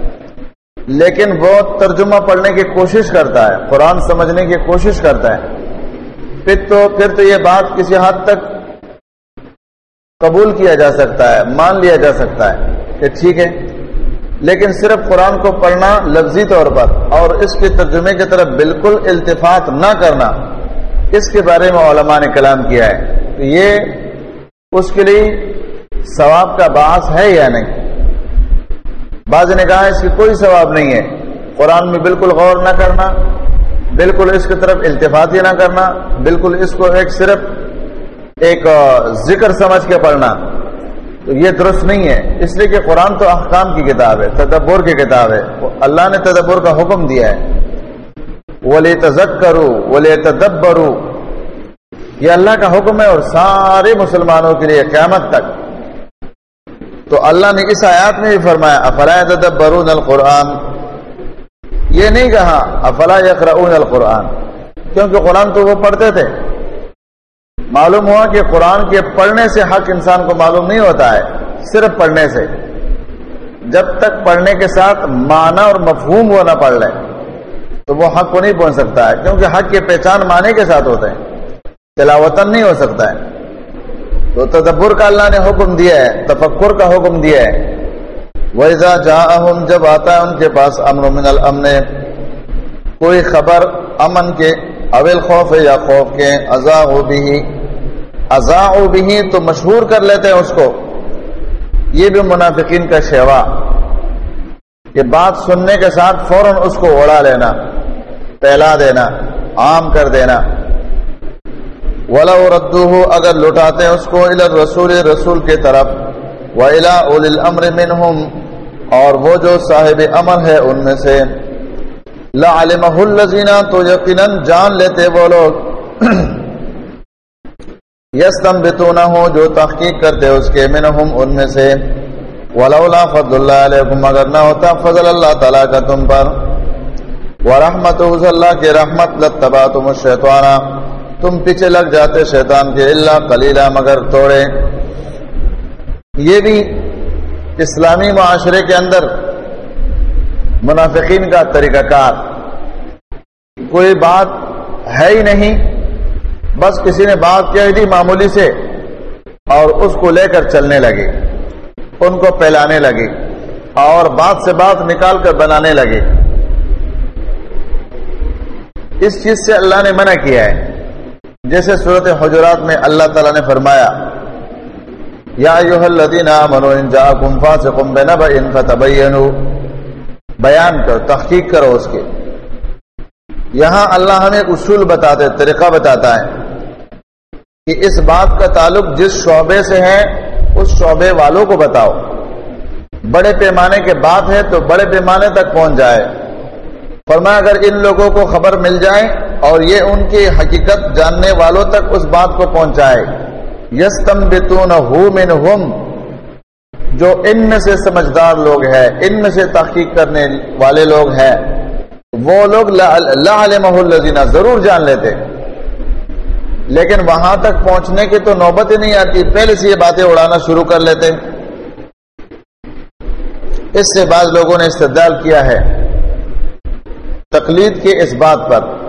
لیکن وہ ترجمہ پڑھنے کی کوشش کرتا ہے، قرآن سمجھنے کی کوشش کرتا ہے۔ پھر تو پھر تو یہ بات کسی حد تک قبول کیا جا سکتا ہے، مان لیا جا سکتا ہے کہ ٹھیک ہے۔ لیکن صرف قرآن کو پڑھنا لفظی طور پر اور اس کے ترجمے کی طرف بالکل التفات نہ کرنا، اس کے بارے میں علماء نے کلام کیا ہے۔ یہ اس کے لیے ثواب کا باعث ہے یا نہیں؟ بعض نے کہا اس کی کوئی ثواب نہیں ہے۔ قرآن میں بالکل غور نہ کرنا، بالکل اس کی طرف التفاط ہی نہ کرنا، بالکل اس کو ایک صرف ایک ذکر سمجھ کے پڑھنا۔ تو یہ درست نہیں ہے۔ اس لیے کہ قرآن تو احکام کی کتاب ہے، تدبر کی کتاب ہے۔ اللہ نے تدبر کا حکم دیا ہے۔ ولی تزک کرو ولی تدبرو یہ اللہ کا حکم ہے اور سارے مسلمانوں کے لیے قیامت تک۔ تو اللہ نے اس آیات میں بھی فرمایا، افلا تدبرون القرآن؟ یہ نہیں کہا، افلا یقرؤون القرآن؟ کیونکہ قرآن تو وہ پڑھتے تھے۔ معلوم ہوا کہ قرآن کے پڑھنے سے حق انسان کو معلوم نہیں ہوتا ہے، صرف پڑھنے سے۔ جب تک پڑھنے کے ساتھ معنی اور مفہوم وہ نہ پڑھ لیں تو وہ حق کو نہیں پہنچ سکتا ہے، کیونکہ حق کی پہچان معنی کے ساتھ ہوتے ہیں۔ تلاوتن نہیں ہو سکتا ہے۔ تو تدبر کا اللہ نے حکم دیا ہے، تفکر کا حکم دیا ہے۔ ویزا جہاں جب آتا ہے ان کے پاس امن من الامن، کوئی خبر امن کے اول خوف ہے یا خوف کے ازا ہو بھی ازا ہو بھی تو مشہور کر لیتے ہیں اس کو۔ یہ بھی منافقین کا شیوا۔ کہ بات سننے کے ساتھ فوراً اس کو اڑا لینا، پھیلا دینا، عام کر دینا۔ ولا ردو ہو اگر لوٹاتے ہیں اس کو ادھر رسول رسول کی طرف ولا اول الامر منہم اور وہ جو صاحب امر ہے ان میں سے۔ لا علم الزینہ تو یقیناً جان لیتے وہ لوگ۔ یسلم بتونا ہو جو تحقیق کرتے اس کے منہم ان میں سے۔ ولولا فضل اللہ علیکم، اگر نہ ہوتا فضل اللہ تعالیٰ کا تم پر۔ ورحمت اللہ کے رحمت لتبا تم الشیطانہ تم پیچھے لگ جاتے شیطان کے اللہ کلیلہ مگر توڑے۔ یہ بھی اسلامی معاشرے کے اندر منافقین کا طریقہ کار۔ کوئی بات ہے ہی نہیں، بس کسی نے بات کہہ دی معمولی سے اور اس کو لے کر چلنے لگے، ان کو پھیلانے لگے اور بات سے بات نکال کر بنانے لگے۔ اس چیز سے اللہ نے منع کیا ہے۔ جیسے صورت حجرات میں اللہ تعالیٰ نے فرمایا، یا الذین آمنوا ان جاءکم فاسق بنبأ فتبینوا۔ بیان کرو، تحقیق کرو اس کے۔ یہاں اللہ ہمیں اصول بتاتے، طریقہ بتاتا ہے کہ اس بات کا تعلق جس شعبے سے ہے، اس شعبے والوں کو بتاؤ۔ بڑے پیمانے کے بات ہے تو بڑے پیمانے تک پہنچ جائے۔ فرمایا، اگر ان لوگوں کو خبر مل جائے اور یہ ان کی حقیقت جاننے والوں تک اس بات کو پہنچائے۔ یس تم بتون جو ان میں سے سمجھدار لوگ ہیں، ان میں سے تحقیق کرنے والے لوگ ہیں۔ وہ لوگ الزینہ ضرور جان لیتے۔ لیکن وہاں تک پہنچنے کی تو نوبت ہی نہیں آتی، پہلے سے یہ باتیں اڑانا شروع کر لیتے۔ اس سے بعض لوگوں نے استدال کیا ہے تقلید کے اس بات پر۔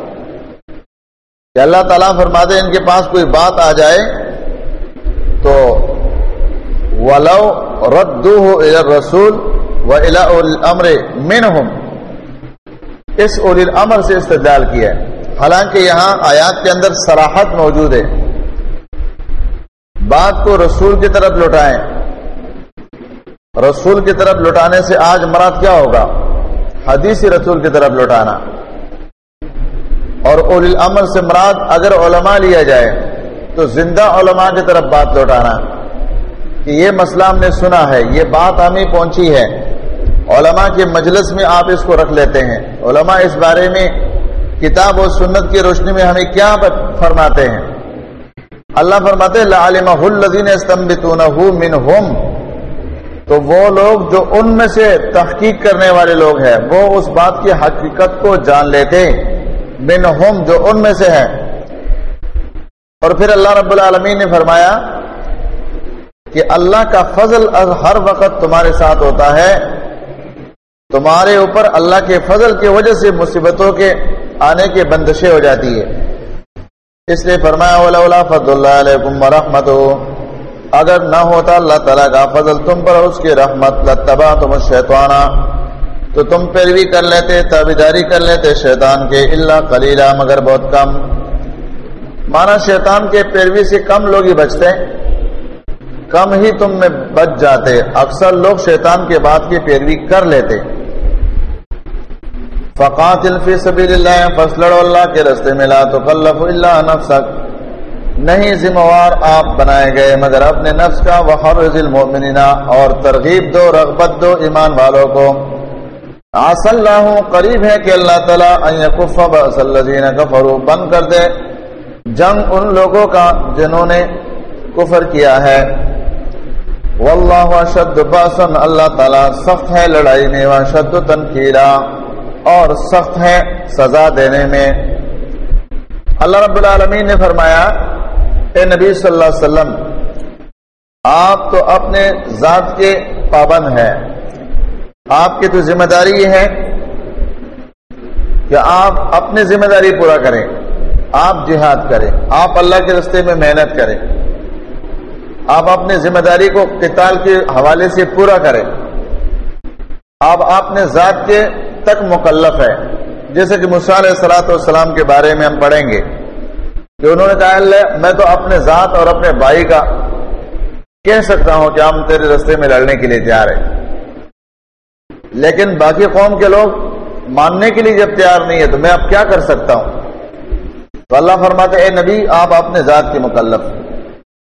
کہ اللہ تعالیٰ فرماتے ان کے پاس کوئی بات آ جائے تو ولو ردوه الرسول والى الامر منهم۔ اس اولی الامر سے استدلال کیا ہے۔ حالانکہ یہاں آیات کے اندر سراحت موجود ہے۔ بات کو رسول کی طرف لوٹائیں۔ رسول کی طرف لوٹانے سے آج مراد کیا ہوگا؟ حدیثی رسول کی طرف لوٹانا۔ اور اولی الامر سے مراد اگر علماء لیا جائے تو زندہ علماء کی طرف بات لوٹانا کہ یہ مسئلہ ہم نے سنا ہے، یہ بات ہمیں پہنچی ہے۔ علماء کے مجلس میں آپ اس کو رکھ لیتے ہیں۔ علماء اس بارے میں کتاب و سنت کی روشنی میں ہمیں کیا فرماتے ہیں؟ اللہ فرماتے تو وہ لوگ جو ان میں سے تحقیق کرنے والے لوگ ہیں، وہ اس بات کی حقیقت کو جان لیتے۔ من ہوم جو ان میں سے ہے اور پھر اللہ رب العالمین نے فرمایا کہ اللہ کا فضل ہر وقت تمہارے ساتھ ہوتا ہے۔ تمہارے اوپر اللہ کے فضل کی وجہ سے مصیبتوں کے آنے کی بندشیں ہو جاتی ہے۔ اس لیے فرمایا فضل اللہ علیکم رحمت اگر نہ ہوتا اللہ تعالیٰ کا فضل تم پر اس کی رحمت لتبا تم شیطانہ تو تم پیروی کر لیتے تابیداری کر لیتے شیطان کے اللہ کلیلہ مگر بہت کم۔ مانا شیطان کے پیروی سے کم لوگ ہی بچتے۔ کم ہی تم میں بچ جاتے۔ اکثر لوگ شیطان کے بات کی پیروی کر لیتے۔ فقات الفی سبیل اللہ فصل اللہ کے رستے میں، لا تو کلف اللہ نفسک۔ نہیں ذمہ وار آپ بنائے گئے، مگر اپنے نفس کا، وحرز المؤمنین، اور ترغیب دو، رغبت دو ایمان والوں کو۔ آص اللہ قریب ہے کہ اللہ تعالیٰ کفروا، بند کر دے۔ جنگ ان لوگوں کا جنہوں نے کفر کیا ہے۔ واللہ اشد باسن اللہ تعالی سخت ہے لڑائی میں وشد تنقیرا اور سخت ہے سزا دینے میں۔ اللہ رب العالمین نے فرمایا، اے نبی صلی اللہ علیہ وسلم، آپ تو اپنے ذات کے پابند ہیں۔ آپ کی تو ذمہ داری یہ ہے کہ آپ اپنی ذمہ داری پورا کریں، آپ جہاد کریں، آپ اللہ کے رستے میں محنت کریں۔ آپ اپنی ذمہ داری کو قتال کے حوالے سے پورا کریں۔ آپ اپنے ذات کے تک مکلف ہے جیسے کہ مثال سلاۃ والسلام کے بارے میں ہم پڑھیں گے کہ انہوں نے کہا میں تو اپنے ذات اور اپنے بھائی کا کہہ سکتا ہوں کہ ہم تیرے رستے میں لڑنے کے لیے تیار ہیں۔ لیکن باقی قوم کے لوگ ماننے کے لیے جب تیار نہیں ہے تو میں اب کیا کر سکتا ہوں؟ تو اللہ فرماتے اے نبی، آپ اپنے ذات کے مکلف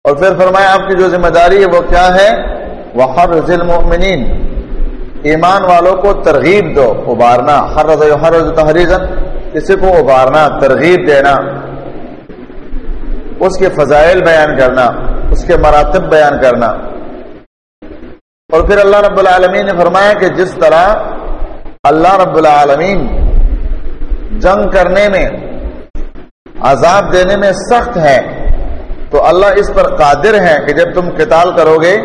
اور پھر فرمایا، آپ کی جو ذمہ داری ہے وہ کیا ہے؟ وہ ہر ضلع ایمان والوں کو ترغیب دو ابارنا ہر رض ہر تحریزن کسی کو ابارنا ترغیب دینا۔ اس کے فضائل بیان کرنا، اس کے مراتب بیان کرنا۔ اور پھر اللہ رب العالمین نے فرمایا کہ جس طرح اللہ رب العالمین جنگ کرنے میں، عذاب دینے میں سخت ہے تو اللہ اس پر قادر ہے کہ جب تم قتال کرو گے،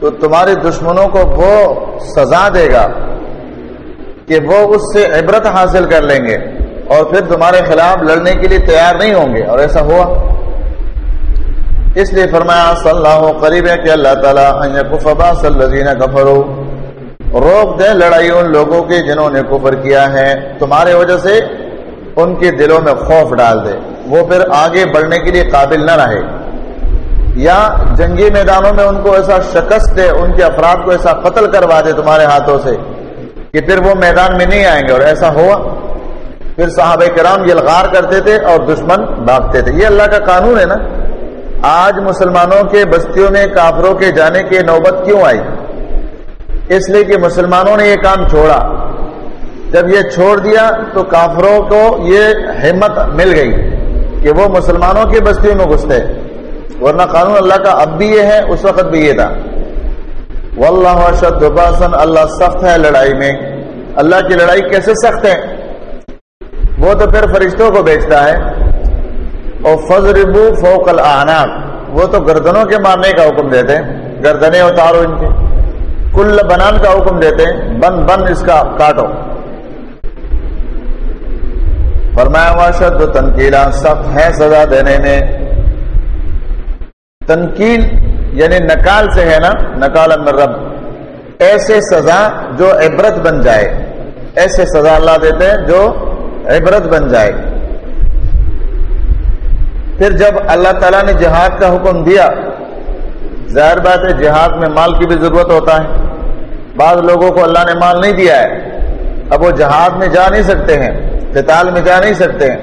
تو تمہارے دشمنوں کو وہ سزا دے گا کہ وہ اس سے عبرت حاصل کر لیں گے اور پھر تمہارے خلاف لڑنے کے لیے تیار نہیں ہوں گے۔ اور ایسا ہوا۔ اس لیے فرمایا صلی اللہ قریب ہے کہ اللہ تعالیٰ کفرو روک دے لڑائی ان لوگوں کے جنہوں نے کفر کیا ہے۔ تمہارے وجہ سے ان کے دلوں میں خوف ڈال دے۔ وہ پھر آگے بڑھنے کے لیے قابل نہ رہے۔ یا جنگی میدانوں میں ان کو ایسا شکست دے، ان کے افراد کو ایسا قتل کروا دے تمہارے ہاتھوں سے کہ پھر وہ میدان میں نہیں آئیں گے۔ اور ایسا ہوا۔ پھر صحابہ کرام یلغار کرتے تھے اور دشمن بھاگتے تھے۔ یہ اللہ کا قانون ہے نا۔ آج مسلمانوں کے بستیوں میں کافروں کے جانے کی نوبت کیوں آئی؟ اس لیے کہ مسلمانوں نے یہ کام چھوڑا۔ جب یہ چھوڑ دیا تو کافروں کو یہ ہمت مل گئی کہ وہ مسلمانوں کی بستیوں میں گھستے ورنہ قانون اللہ کا اب بھی یہ ہے، اس وقت بھی یہ تھا۔ واللہ شد باسن، اللہ سخت ہے لڑائی میں۔ اللہ کی لڑائی کیسے سخت ہے؟ وہ تو پھر فرشتوں کو بیچتا ہے۔ اور فضربو فوق الاعناق۔ وہ تو گردنوں کے مارنے کا حکم دیتے ہیں۔ گردنے اتارو ان کے۔ کل بنان کا حکم دیتے ہیں۔ بن بن اس کا کاٹو۔ فرمایا، واشد تنقیلا سخت ہے سزا دینے میں۔ تنقیل یعنی نکال سے ہے نا نکال رب۔ ایسے سزا جو عبرت بن جائے۔ ایسے سزا اللہ دیتے ہیں جو عبرت بن جائے۔ پھر جب اللہ تعالیٰ نے جہاد کا حکم دیا، ظاہر بات ہے جہاد میں مال کی بھی ضرورت ہوتا ہے۔ بعض لوگوں کو اللہ نے مال نہیں دیا ہے۔ اب وہ جہاد میں جا نہیں سکتے ہیں، قتال میں جا نہیں سکتے ہیں۔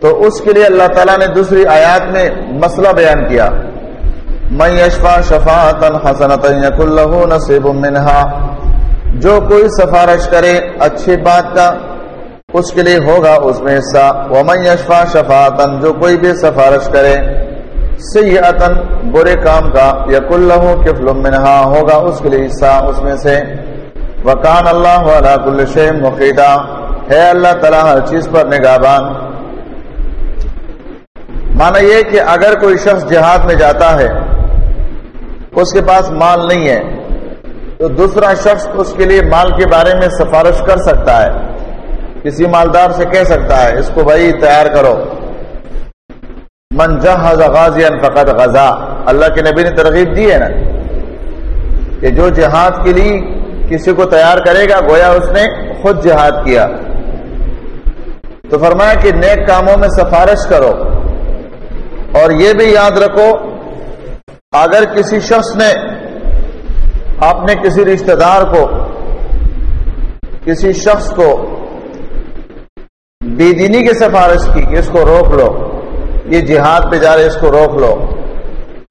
تو اس کے لیے اللہ تعالیٰ نے دوسری آیات میں مسئلہ بیان کیا۔ میں یشفا شفا تن حسنت نصیب منہا۔ جو کوئی سفارش کرے، اچھی بات کا اس کے لیے ہوگا اس میں حصہ۔ ومن یشفا شفاعتن جو کوئی بھی سفارش کرے سیئتن برے کام کا یق اللہ کفل منہا، ہوگا اس کے لیے حصہ اس میں سے۔ وکان اللہ علا کل شیم مقیدہ ہے اللہ تعالیٰ ہر چیز پر نگابان مانا یہ کہ اگر کوئی شخص جہاد میں جاتا ہے، اس کے پاس مال نہیں ہے، تو دوسرا شخص اس کے لیے مال کے بارے میں سفارش کر سکتا ہے۔ کسی مالدار سے کہہ سکتا ہے، اس کو بھائی تیار کرو۔ من جہاز غازی فقط غزہ اللہ کے نبی نے ترغیب دی ہے نا کہ جو جہاد کے لیے کسی کو تیار کرے گا، گویا اس نے خود جہاد کیا۔ تو فرمایا کہ نیک کاموں میں سفارش کرو۔ اور یہ بھی یاد رکھو، اگر کسی شخص نے اپنے کسی رشتہ دار کو، کسی شخص کو بے دینی کی سفارش کی کہ اس کو روک لو، یہ جہاد پہ جا رہے، اس کو روک لو۔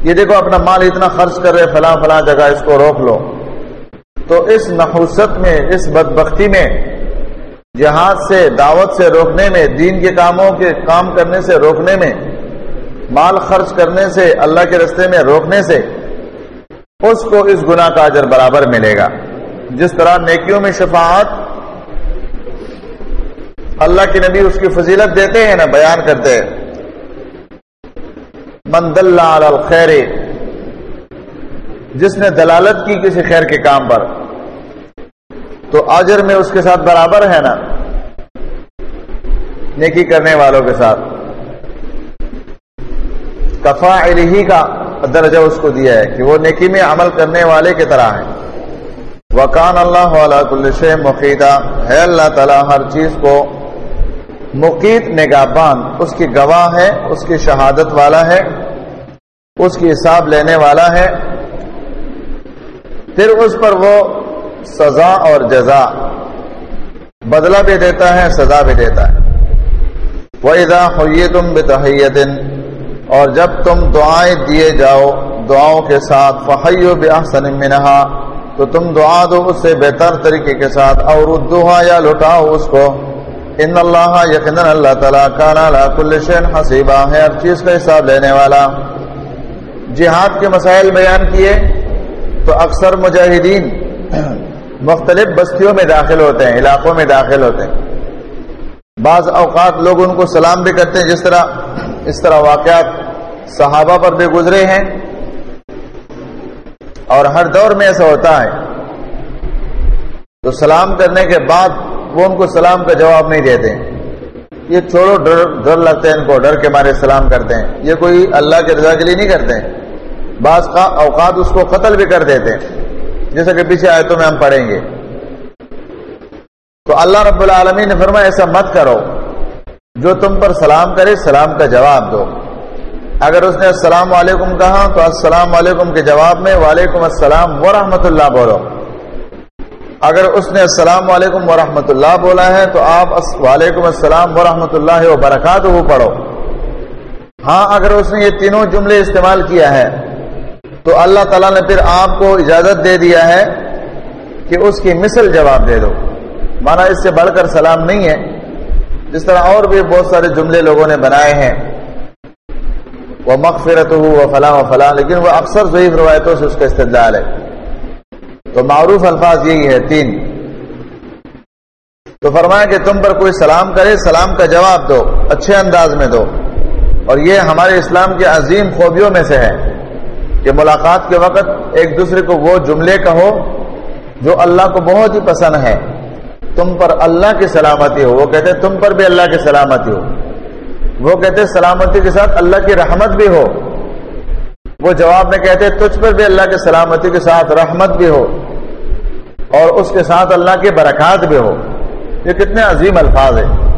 یہ دیکھو، اپنا مال اتنا خرچ کر رہے، فلاں فلاں جگہ اس کو روک لو۔ تو اس نحوست میں، اس بدبختی میں، جہاد سے، دعوت سے روکنے میں، دین کے کاموں کے کام کرنے سے روکنے میں، مال خرچ کرنے سے، اللہ کے رستے میں روکنے سے، اس کو اس گناہ کا اجر برابر ملے گا۔ جس طرح نیکیوں میں شفاعت اللہ کے نبی اس کی فضیلت دیتے ہیں نا، بیان کرتے ہیں۔ من دل الخیر، جس نے دلالت کی کسی خیر کے کام پر۔ تو آجر میں اس کے ساتھ برابر ہے نا، نیکی کرنے والوں کے ساتھ۔ کفا الہی کا درجہ اس کو دیا ہے کہ وہ نیکی میں عمل کرنے والے کی طرح ہے وکان اللہ علیہ کل مقیدہ ہے اللہ تعالیٰ ہر چیز کو مقید نگابان اس کی گواہ ہے، اس کی شہادت والا ہے، اس کی حساب لینے والا ہے، پھر اس پر وہ سزا اور جزا بدلہ بھی دیتا ہے، سزا بھی دیتا ہے۔ وہ ادا ہوئی تم بتحیت، اور جب تم دعائیں دیے جاؤ، دعاؤں کے ساتھ فہیو بحسن منہا تو تم دعا دو اس سے بہتر طریقے کے ساتھ، اور اردوہا یا لٹاؤ اس کو۔ ان اللہ یقین اللہ تعالیٰ کانا کل شین حسیبہ ہے ہر چیز کا حساب لینے والا۔ جہاد کے مسائل بیان کیے تو اکثر مجاہدین مختلف بستیوں میں داخل ہوتے ہیں، علاقوں میں داخل ہوتے ہیں۔ بعض اوقات لوگ ان کو سلام بھی کرتے ہیں، جس طرح، اس طرح واقعات صحابہ پر بھی گزرے ہیں۔ اور ہر دور میں ایسا ہوتا ہے۔ تو سلام کرنے کے بعد وہ ان کو سلام کا جواب نہیں دیتے۔ یہ چھوڑو، ڈر ڈر لگتے ہیں ان کو، ڈر کے مارے سلام کرتے ہیں۔ یہ کوئی اللہ کے رضا کے لیے نہیں کرتے۔ بعض کا اوقات اس کو قتل بھی کر دیتے ہیں۔ جیسا کہ پیچھے آیتوں میں ہم پڑھیں گے۔ تو اللہ رب العالمین نے فرمایا، ایسا مت کرو۔ جو تم پر سلام کرے، سلام کا جواب دو۔ اگر اس نے السلام علیکم کہا، تو السلام علیکم کے جواب میں، وعلیکم السلام ورحمۃ اللہ بولو۔ اگر اس نے السلام علیکم ورحمۃ اللہ بولا ہے تو آپ وعلیکم السلام ورحمۃ اللہ وبرکاتہ پڑھو۔ ہاں اگر اس نے یہ تینوں جملے استعمال کیا ہے تو اللہ تعالیٰ نے پھر آپ کو اجازت دے دیا ہے کہ اس کی مثل جواب دے دو۔ مانا اس سے بڑھ کر سلام نہیں ہے۔ جس طرح اور بھی بہت سارے جملے لوگوں نے بنائے ہیں۔ وہ مغفرت ہو وہ فلاں و فلاں لیکن وہ اکثر ضعیف روایتوں سے اس کا استدلال ہے۔ تو معروف الفاظ یہی ہے تین۔ تو فرمایا کہ تم پر کوئی سلام کرے، سلام کا جواب دو، اچھے انداز میں دو۔ اور یہ ہمارے اسلام کے عظیم خوبیوں میں سے ہے کہ ملاقات کے وقت ایک دوسرے کو وہ جملے کہو جو اللہ کو بہت ہی پسند ہے تم پر اللہ کی سلامتی ہو، وہ کہتے تم پر بھی اللہ کی سلامتی ہو۔ وہ کہتے سلامتی کے ساتھ اللہ کی رحمت بھی ہو۔ وہ جواب میں کہتے تجھ پر بھی اللہ کی سلامتی کے ساتھ رحمت بھی ہو۔ اور اس کے ساتھ اللہ کی برکات بھی ہو۔ یہ کتنے عظیم الفاظ ہیں۔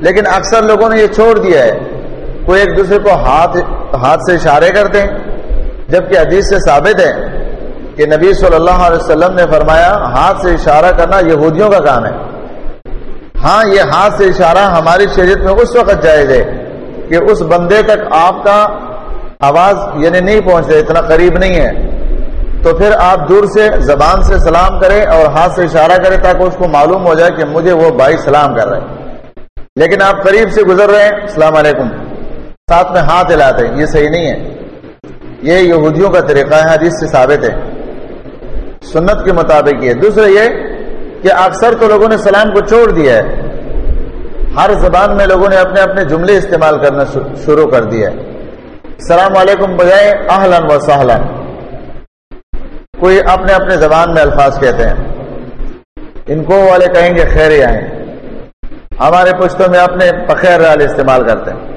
لیکن اکثر لوگوں نے یہ چھوڑ دیا ہے۔ کوئی ایک دوسرے کو ہاتھ ہاتھ سے اشارے کرتے ہیں۔ جبکہ حدیث سے ثابت ہے کہ نبی صلی اللہ علیہ وسلم نے فرمایا، ہاتھ سے اشارہ کرنا یہودیوں کا کام ہے۔ ہاں یہ ہاتھ سے اشارہ ہماری شریعت میں اس وقت جائز ہے کہ اس بندے تک آپ کا آواز یعنی نہیں پہنچ رہے اتنا قریب نہیں ہے۔ تو پھر آپ دور سے زبان سے سلام کریں اور ہاتھ سے اشارہ کریں تاکہ اس کو معلوم ہو جائے کہ مجھے وہ بھائی سلام کر رہے ہیں لیکن آپ قریب سے گزر رہے ہیں، السلام علیکم۔ ساتھ میں ہاتھ ہلاتے ہیں، یہ صحیح نہیں ہے۔ یہ یہودیوں کا طریقہ ہے، حدیث سے ثابت ہے۔ سنت کے مطابق یہ۔ دوسرا یہ کہ اکثر تو لوگوں نے سلام کو چھوڑ دیا ہے۔ ہر زبان میں لوگوں نے اپنے اپنے جملے استعمال کرنا شروع کر دیا ہے۔ السلام علیکم بجائے اہلن و سہلن کوئی اپنے اپنے زبان میں الفاظ کہتے ہیں۔ ان کو والے کہیں گے خیر آئیں۔ ہمارے پشتوں میں اپنے پخیر والے استعمال کرتے ہیں۔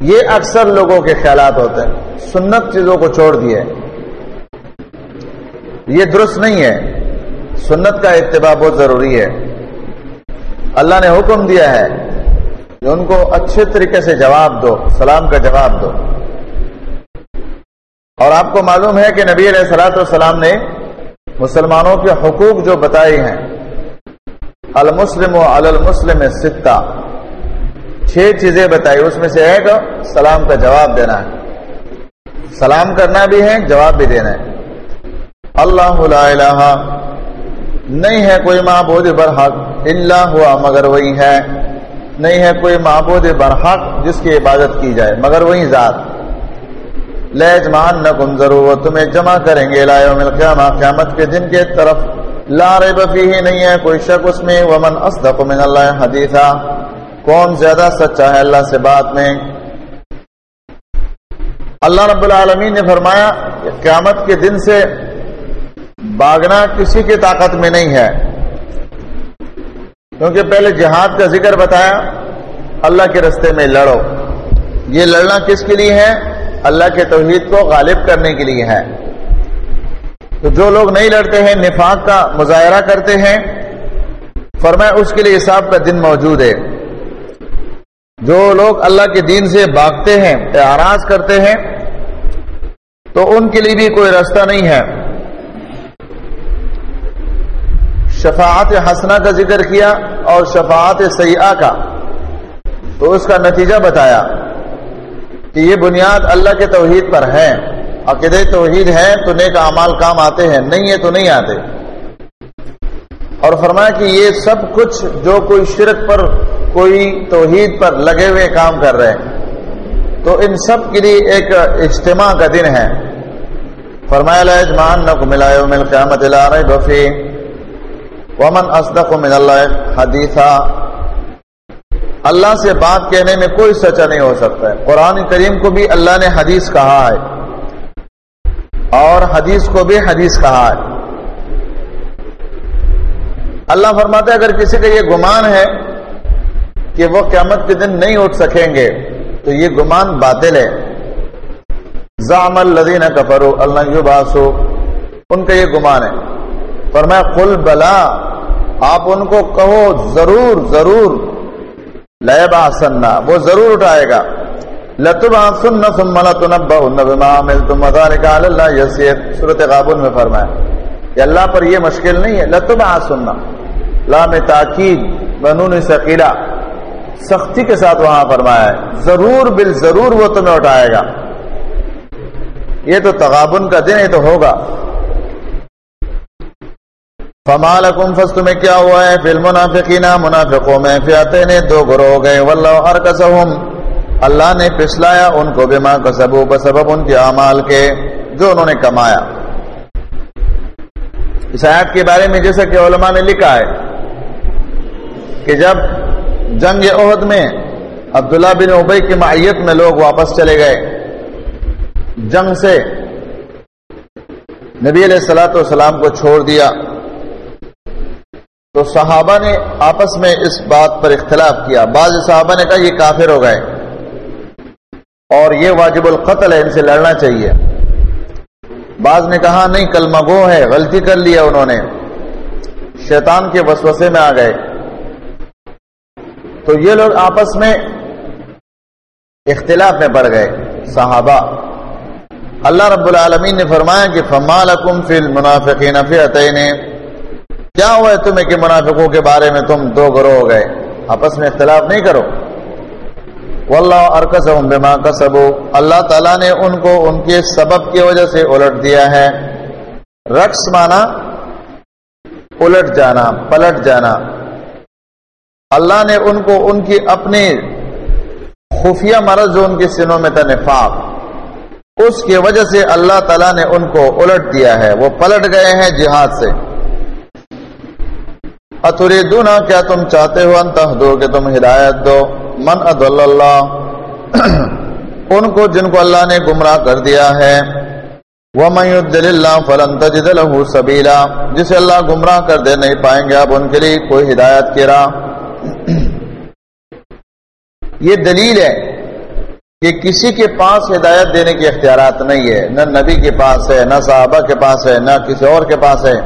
یہ اکثر لوگوں کے خیالات ہوتے ہیں۔ سنت چیزوں کو چھوڑ دیے۔ یہ درست نہیں ہے۔ سنت کا اتباع بہت ضروری ہے۔ اللہ نے حکم دیا ہے کہ ان کو اچھے طریقے سے جواب دو، سلام کا جواب دو۔ اور آپ کو معلوم ہے کہ نبی علیہ سلاۃ والسلام نے مسلمانوں کے حقوق جو بتائے ہیں، المسلم و المسلم ستہ چھ چیزیں بتائی، اس میں سے ایک سلام کا جواب دینا ہے۔ سلام کرنا بھی ہے، جواب بھی دینا ہے۔ اللہ لا الہ، نہیں ہے کوئی معبود برحق اللہ ہوا، مگر وہی ہے۔ نہیں ہے کوئی معبود برحق جس کی عبادت کی جائے، مگر وہی ذات۔ لہجمان نہ کم ضرور تمہیں جمع کریں گے القیامہ، قیامت کے دن کے طرف لا ریب فیہ نہیں ہے کوئی شک اس میں، ومن اصدق من اللہ حدیثا کون زیادہ سچا ہے اللہ سے بات میں۔ اللہ رب العالمین نے فرمایا، قیامت کے دن سے باغنا کسی کی طاقت میں نہیں ہے۔ کیونکہ پہلے جہاد کا ذکر بتایا، اللہ کے رستے میں لڑو۔ یہ لڑنا کس کے لیے ہے؟ اللہ کے توحید کو غالب کرنے کے لیے ہے۔ تو جو لوگ نہیں لڑتے ہیں، نفاق کا مظاہرہ کرتے ہیں۔ فرمایا، اس کے لیے حساب کا دن موجود ہے۔ جو لوگ اللہ کے دین سے بھاگتے ہیں آراز کرتے ہیں، تو ان کے لیے بھی کوئی راستہ نہیں ہے۔ شفاعت حسنہ کا ذکر کیا اور شفاعت سیاح کا۔ تو اس کا نتیجہ بتایا۔ کہ یہ بنیاد اللہ کے توحید پر ہے۔ عقید توحید ہے تو نیک اعمال کام آتے ہیں، نہیں ہے تو نہیں آتے۔ اور فرمایا کہ یہ سب کچھ جو کوئی شرک پر، کوئی توحید پر لگے ہوئے کام کر رہے ہیں، تو ان سب کے لیے ایک اجتماع کا دن ہے۔ فرمایا لجمان نہ کو ملائے مل قیامت بفی ومن اصدق من اللہ حدیثہ اللہ سے بات کہنے میں کوئی سچا نہیں ہو سکتا ہے۔ قرآن کریم کو بھی اللہ نے حدیث کہا ہے۔ اور حدیث کو بھی حدیث کہا ہے۔ اللہ فرماتا ہے، اگر کسی کا یہ گمان ہے کہ وہ قیامت کے دن نہیں اٹھ سکیں گے، تو یہ گمان باطل ہے۔ زام الدین کفرو اللہ باسو ان کا یہ گمان ہے۔ فرمایا، قل بلا، آپ ان کو کہو، ضرور ضرور۔ لیے سننا وہ ضرور اٹھائے گا۔ لتب سن ثم لتنبؤن بما عملتم سورۃ غابن میں فرمایا کہ اللہ پر یہ مشکل نہیں ہے۔ لطب سننا لام تاکید، بنون ثقیلا سختی کے ساتھ وہاں فرمایا ہے، ضرور بال ضرور وہ تمہیں اٹھائے گا۔ یہ تو تغابن کا دن ہے تو ہوگا۔ فمال فس تمہیں کیا ہوا ہے؟ فل منافقین منافقوں میں فیاتے نے دو گروہ ہو گئے واللہ ہر ارکسہم اللہ نے پسلایا ان کو بما کسبو بسبب ان کے اعمال کے جو انہوں نے کمایا۔ اس آیت کے بارے میں جیسا کہ علماء نے لکھا ہے کہ جب جنگ عہد میں عبداللہ بن ابئی کی معیت میں لوگ واپس چلے گئے، جنگ سے نبی علیہ السلاۃ والسلام کو چھوڑ دیا۔ تو صحابہ نے آپس میں اس بات پر اختلاف کیا۔ بعض صحابہ نے کہا یہ کافر ہو گئے۔ اور یہ واجب القتل ہے، ان سے لڑنا چاہیے۔ بعض نے کہا نہیں، کلمہ گو ہے، غلطی کر لیا انہوں نے۔ شیطان کے وسوسے میں آ گئے۔ تو یہ لوگ آپس میں اختلاف میں پڑ گئے، صحابہ۔ اللہ رب العالمین نے فرمایا کہ فمال اکم فل منافقین نے کیا ہوا ہے تمہیں کہ منافقوں کے بارے میں تم دو گروہ ہو گئے؟ آپس میں اختلاف نہیں کرو۔ واللہ ارکسہم بما کسبو اللہ تعالیٰ نے ان کو ان کے سبب کی وجہ سے الٹ دیا ہے۔ رقص مانا الٹ جانا، پلٹ جانا۔ اللہ نے ان کو ان کی اپنی خفیہ مرض جو ان کے سنوں میں تھا، نفاق۔ اس کی وجہ سے اللہ تعالیٰ نے ان کو الٹ دیا ہے۔ وہ پلٹ گئے ہیں جہاد سے۔ اتریدونا کیا تم چاہتے ہو انتہ دو کہ تم ہدایت دو؟ من ادل اللہ۔ [CLEARS THROAT] ان کو جن کو اللہ نے گمراہ کر دیا ہے۔ وَمَن يُدِّلِ اللَّهُ فَلَن تَجِدَ لَهُ سَبِيلًا۔ جسے اللہ گمراہ کر دے نہیں پائیں گے آپ ان کے لیے کوئی ہدایت کی راہ۔ [CLEARS THROAT] یہ دلیل ہے کہ کسی کے پاس ہدایت دینے کے اختیارات نہیں ہے۔ نہ نبی کے پاس ہے، نہ صحابہ کے پاس ہے، نہ کسی اور کے پاس ہے۔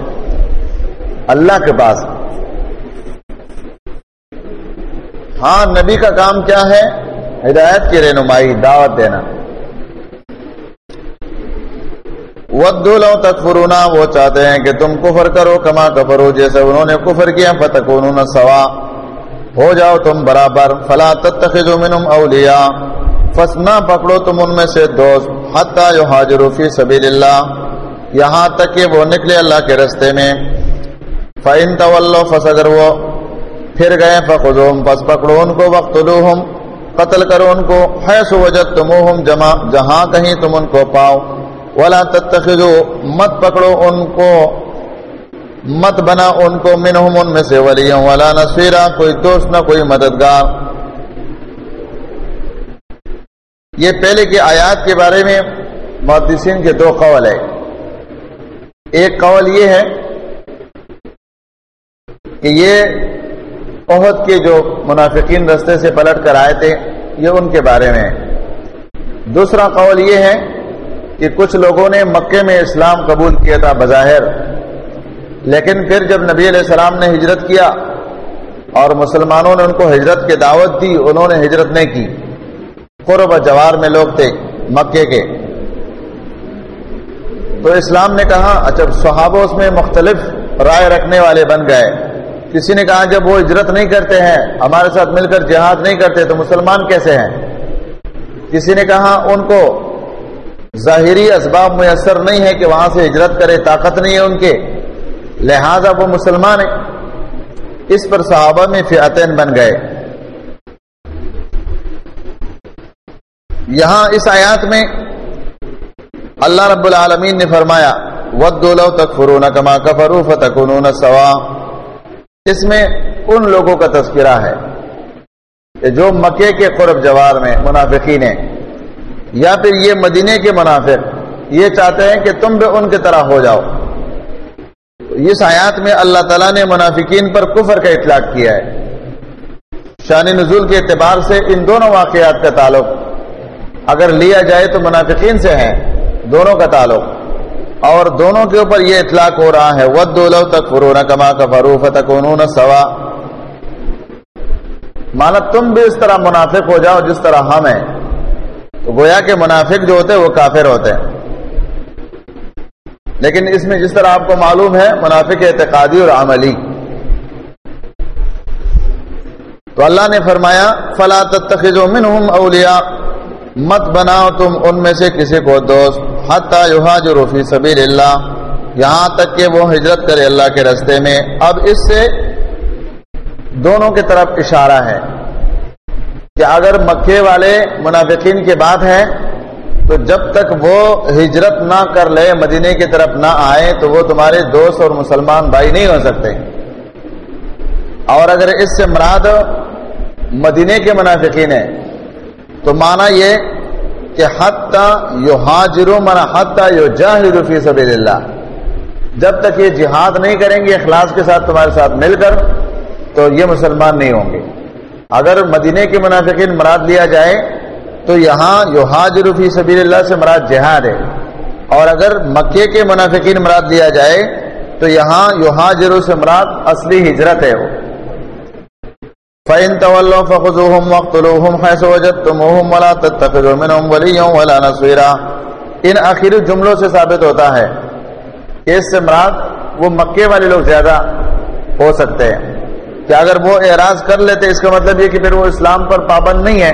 اللہ کے پاس۔ ہاں نبی کا کام کیا ہے؟ ہدایت کی رہنمائی، دعوت دینا۔ ودو لو تکفرونا، وہ چاہتے ہیں کہ تم کفر کرو، کما کفرو، جیسے انہوں نے کفر کیا، فتکونون سوا۔ ہو جاؤ تم برابر، فلا تتخذوا منهم اولیاء۔ فسنا پکڑو تم ان میں سے دوست، حتی یحاجروا فی سبیل اللہ یہاں تک کہ وہ نکلے اللہ کے رستے میں۔ فَإِن تَوَلَّوْا فَسَگَرْ وہ پھر گئے فخذوہم پس پکڑو ان کو وقتلوہم قتل کرو ان کو حیث وجدتموہم جمع جہاں کہیں تم ان کو پاؤ۔ ولا تتخذو مت پکڑو ان کو، مت بنا ان کو منہم ان میں سے ولیوں ولا نصیرہ کوئی دوست نہ، کوئی مددگار۔ یہ پہلے کی آیات کے بارے میں محدثین کے دو قول ہے ایک قول یہ ہے کہ یہ عہد کے جو منافقین رستے سے پلٹ کر آئے تھے، یہ ان کے بارے میں۔ دوسرا قول یہ ہے کہ کچھ لوگوں نے مکے میں اسلام قبول کیا تھا بظاہر، لیکن پھر جب نبی علیہ السلام نے ہجرت کیا اور مسلمانوں نے ان کو ہجرت کی دعوت دی، انہوں نے ہجرت نہیں کی۔ قرب جوار میں لوگ تھے مکے کے۔ تو اسلام نے کہا اچھا صحابہ اس میں مختلف رائے رکھنے والے بن گئے۔ کسی نے کہا جب وہ ہجرت نہیں کرتے ہیں، ہمارے ساتھ مل کر جہاد نہیں کرتے، تو مسلمان کیسے ہیں؟ کسی نے کہا ان کو ظاہری اسباب میسر نہیں ہے کہ وہاں سے ہجرت کرے، طاقت نہیں ہے ان کے۔ لہذا وہ مسلمان ہیں۔ اس پر صحابہ میں فیاتین بن گئے۔ یہاں اس آیات میں اللہ رب العالمین نے فرمایا ودو لو تک فرون کما کفرو فتکون سوا اس میں ان لوگوں کا تذکرہ ہے کہ جو مکے کے قرب جوار میں منافقین ہیں، یا پھر یہ مدینے کے منافق یہ چاہتے ہیں کہ تم بھی ان کی طرح ہو جاؤ۔ اس آیات میں اللہ تعالیٰ نے منافقین پر کفر کا اطلاق کیا ہے۔ شان نزول کے اعتبار سے ان دونوں واقعات کا تعلق، اگر لیا جائے تو منافقین سے ہے دونوں کا تعلق۔ اور دونوں کے اوپر یہ اطلاق ہو رہا ہے ود لو تک فرون کما کا فروف سوا مانا تم بھی اس طرح منافق ہو جاؤ جس طرح ہم ہیں۔ تو گویا کے منافق جو ہوتے ہیں وہ کافر ہوتے ہیں۔ لیکن اس میں جس طرح آپ کو معلوم ہے، منافق اعتقادی اور عملی۔ تو اللہ نے فرمایا، فلا تتخذوا منهم اولیاء مت بناؤ تم ان میں سے کسی کو دوست۔ حتی یہاجروا فی سبیل اللہ یہاں تک کہ وہ ہجرت کرے اللہ کے رستے میں۔ اب اس سے دونوں کی طرف اشارہ ہے کہ اگر مکے والے منافقین کی بات ہے، تو جب تک وہ ہجرت نہ کر لے، مدینے کی طرف نہ آئے، تو وہ تمہارے دوست اور مسلمان بھائی نہیں ہو سکتے۔ اور اگر اس سے مراد مدینے کے منافقین ہیں تو مانا یہ کہ حتیٰ یو حاجرو منا حتیٰ یو جاہر فی سبیل اللہ جب تک یہ جہاد نہیں کریں گے اخلاص کے ساتھ تمہارے ساتھ مل کر، تو یہ مسلمان نہیں ہوں گے۔ اگر مدینے کے منافقین مراد لیا جائے، تو یہاں جو حاجر فی سبیل اللہ سے مراد جہاد ہے۔ اور اگر مکے کے منافقین مراد لیا جائے، تو یہاں یو حاجر سے مراد اصلی ہجرت ہے۔ وہ فَإِن تَوَلَّوْا فَخُذُوهُمْ وَاقْتُلُوهُمْ حَيْثُ وَجَدتُّمُوهُمْ وَلَا تَتَّخِذُوا مِنْهُمْ وَلِيًّا وَلَا نَصِيرًا۔ ان آخری جملوں سے ثابت ہوتا ہے کہ اس سے مراد وہ مکے والے لوگ زیادہ ہو سکتے ہیں۔ کہ اگر وہ اعراض کر لیتے، اس کا مطلب یہ کہ پھر وہ اسلام پر پابند نہیں ہے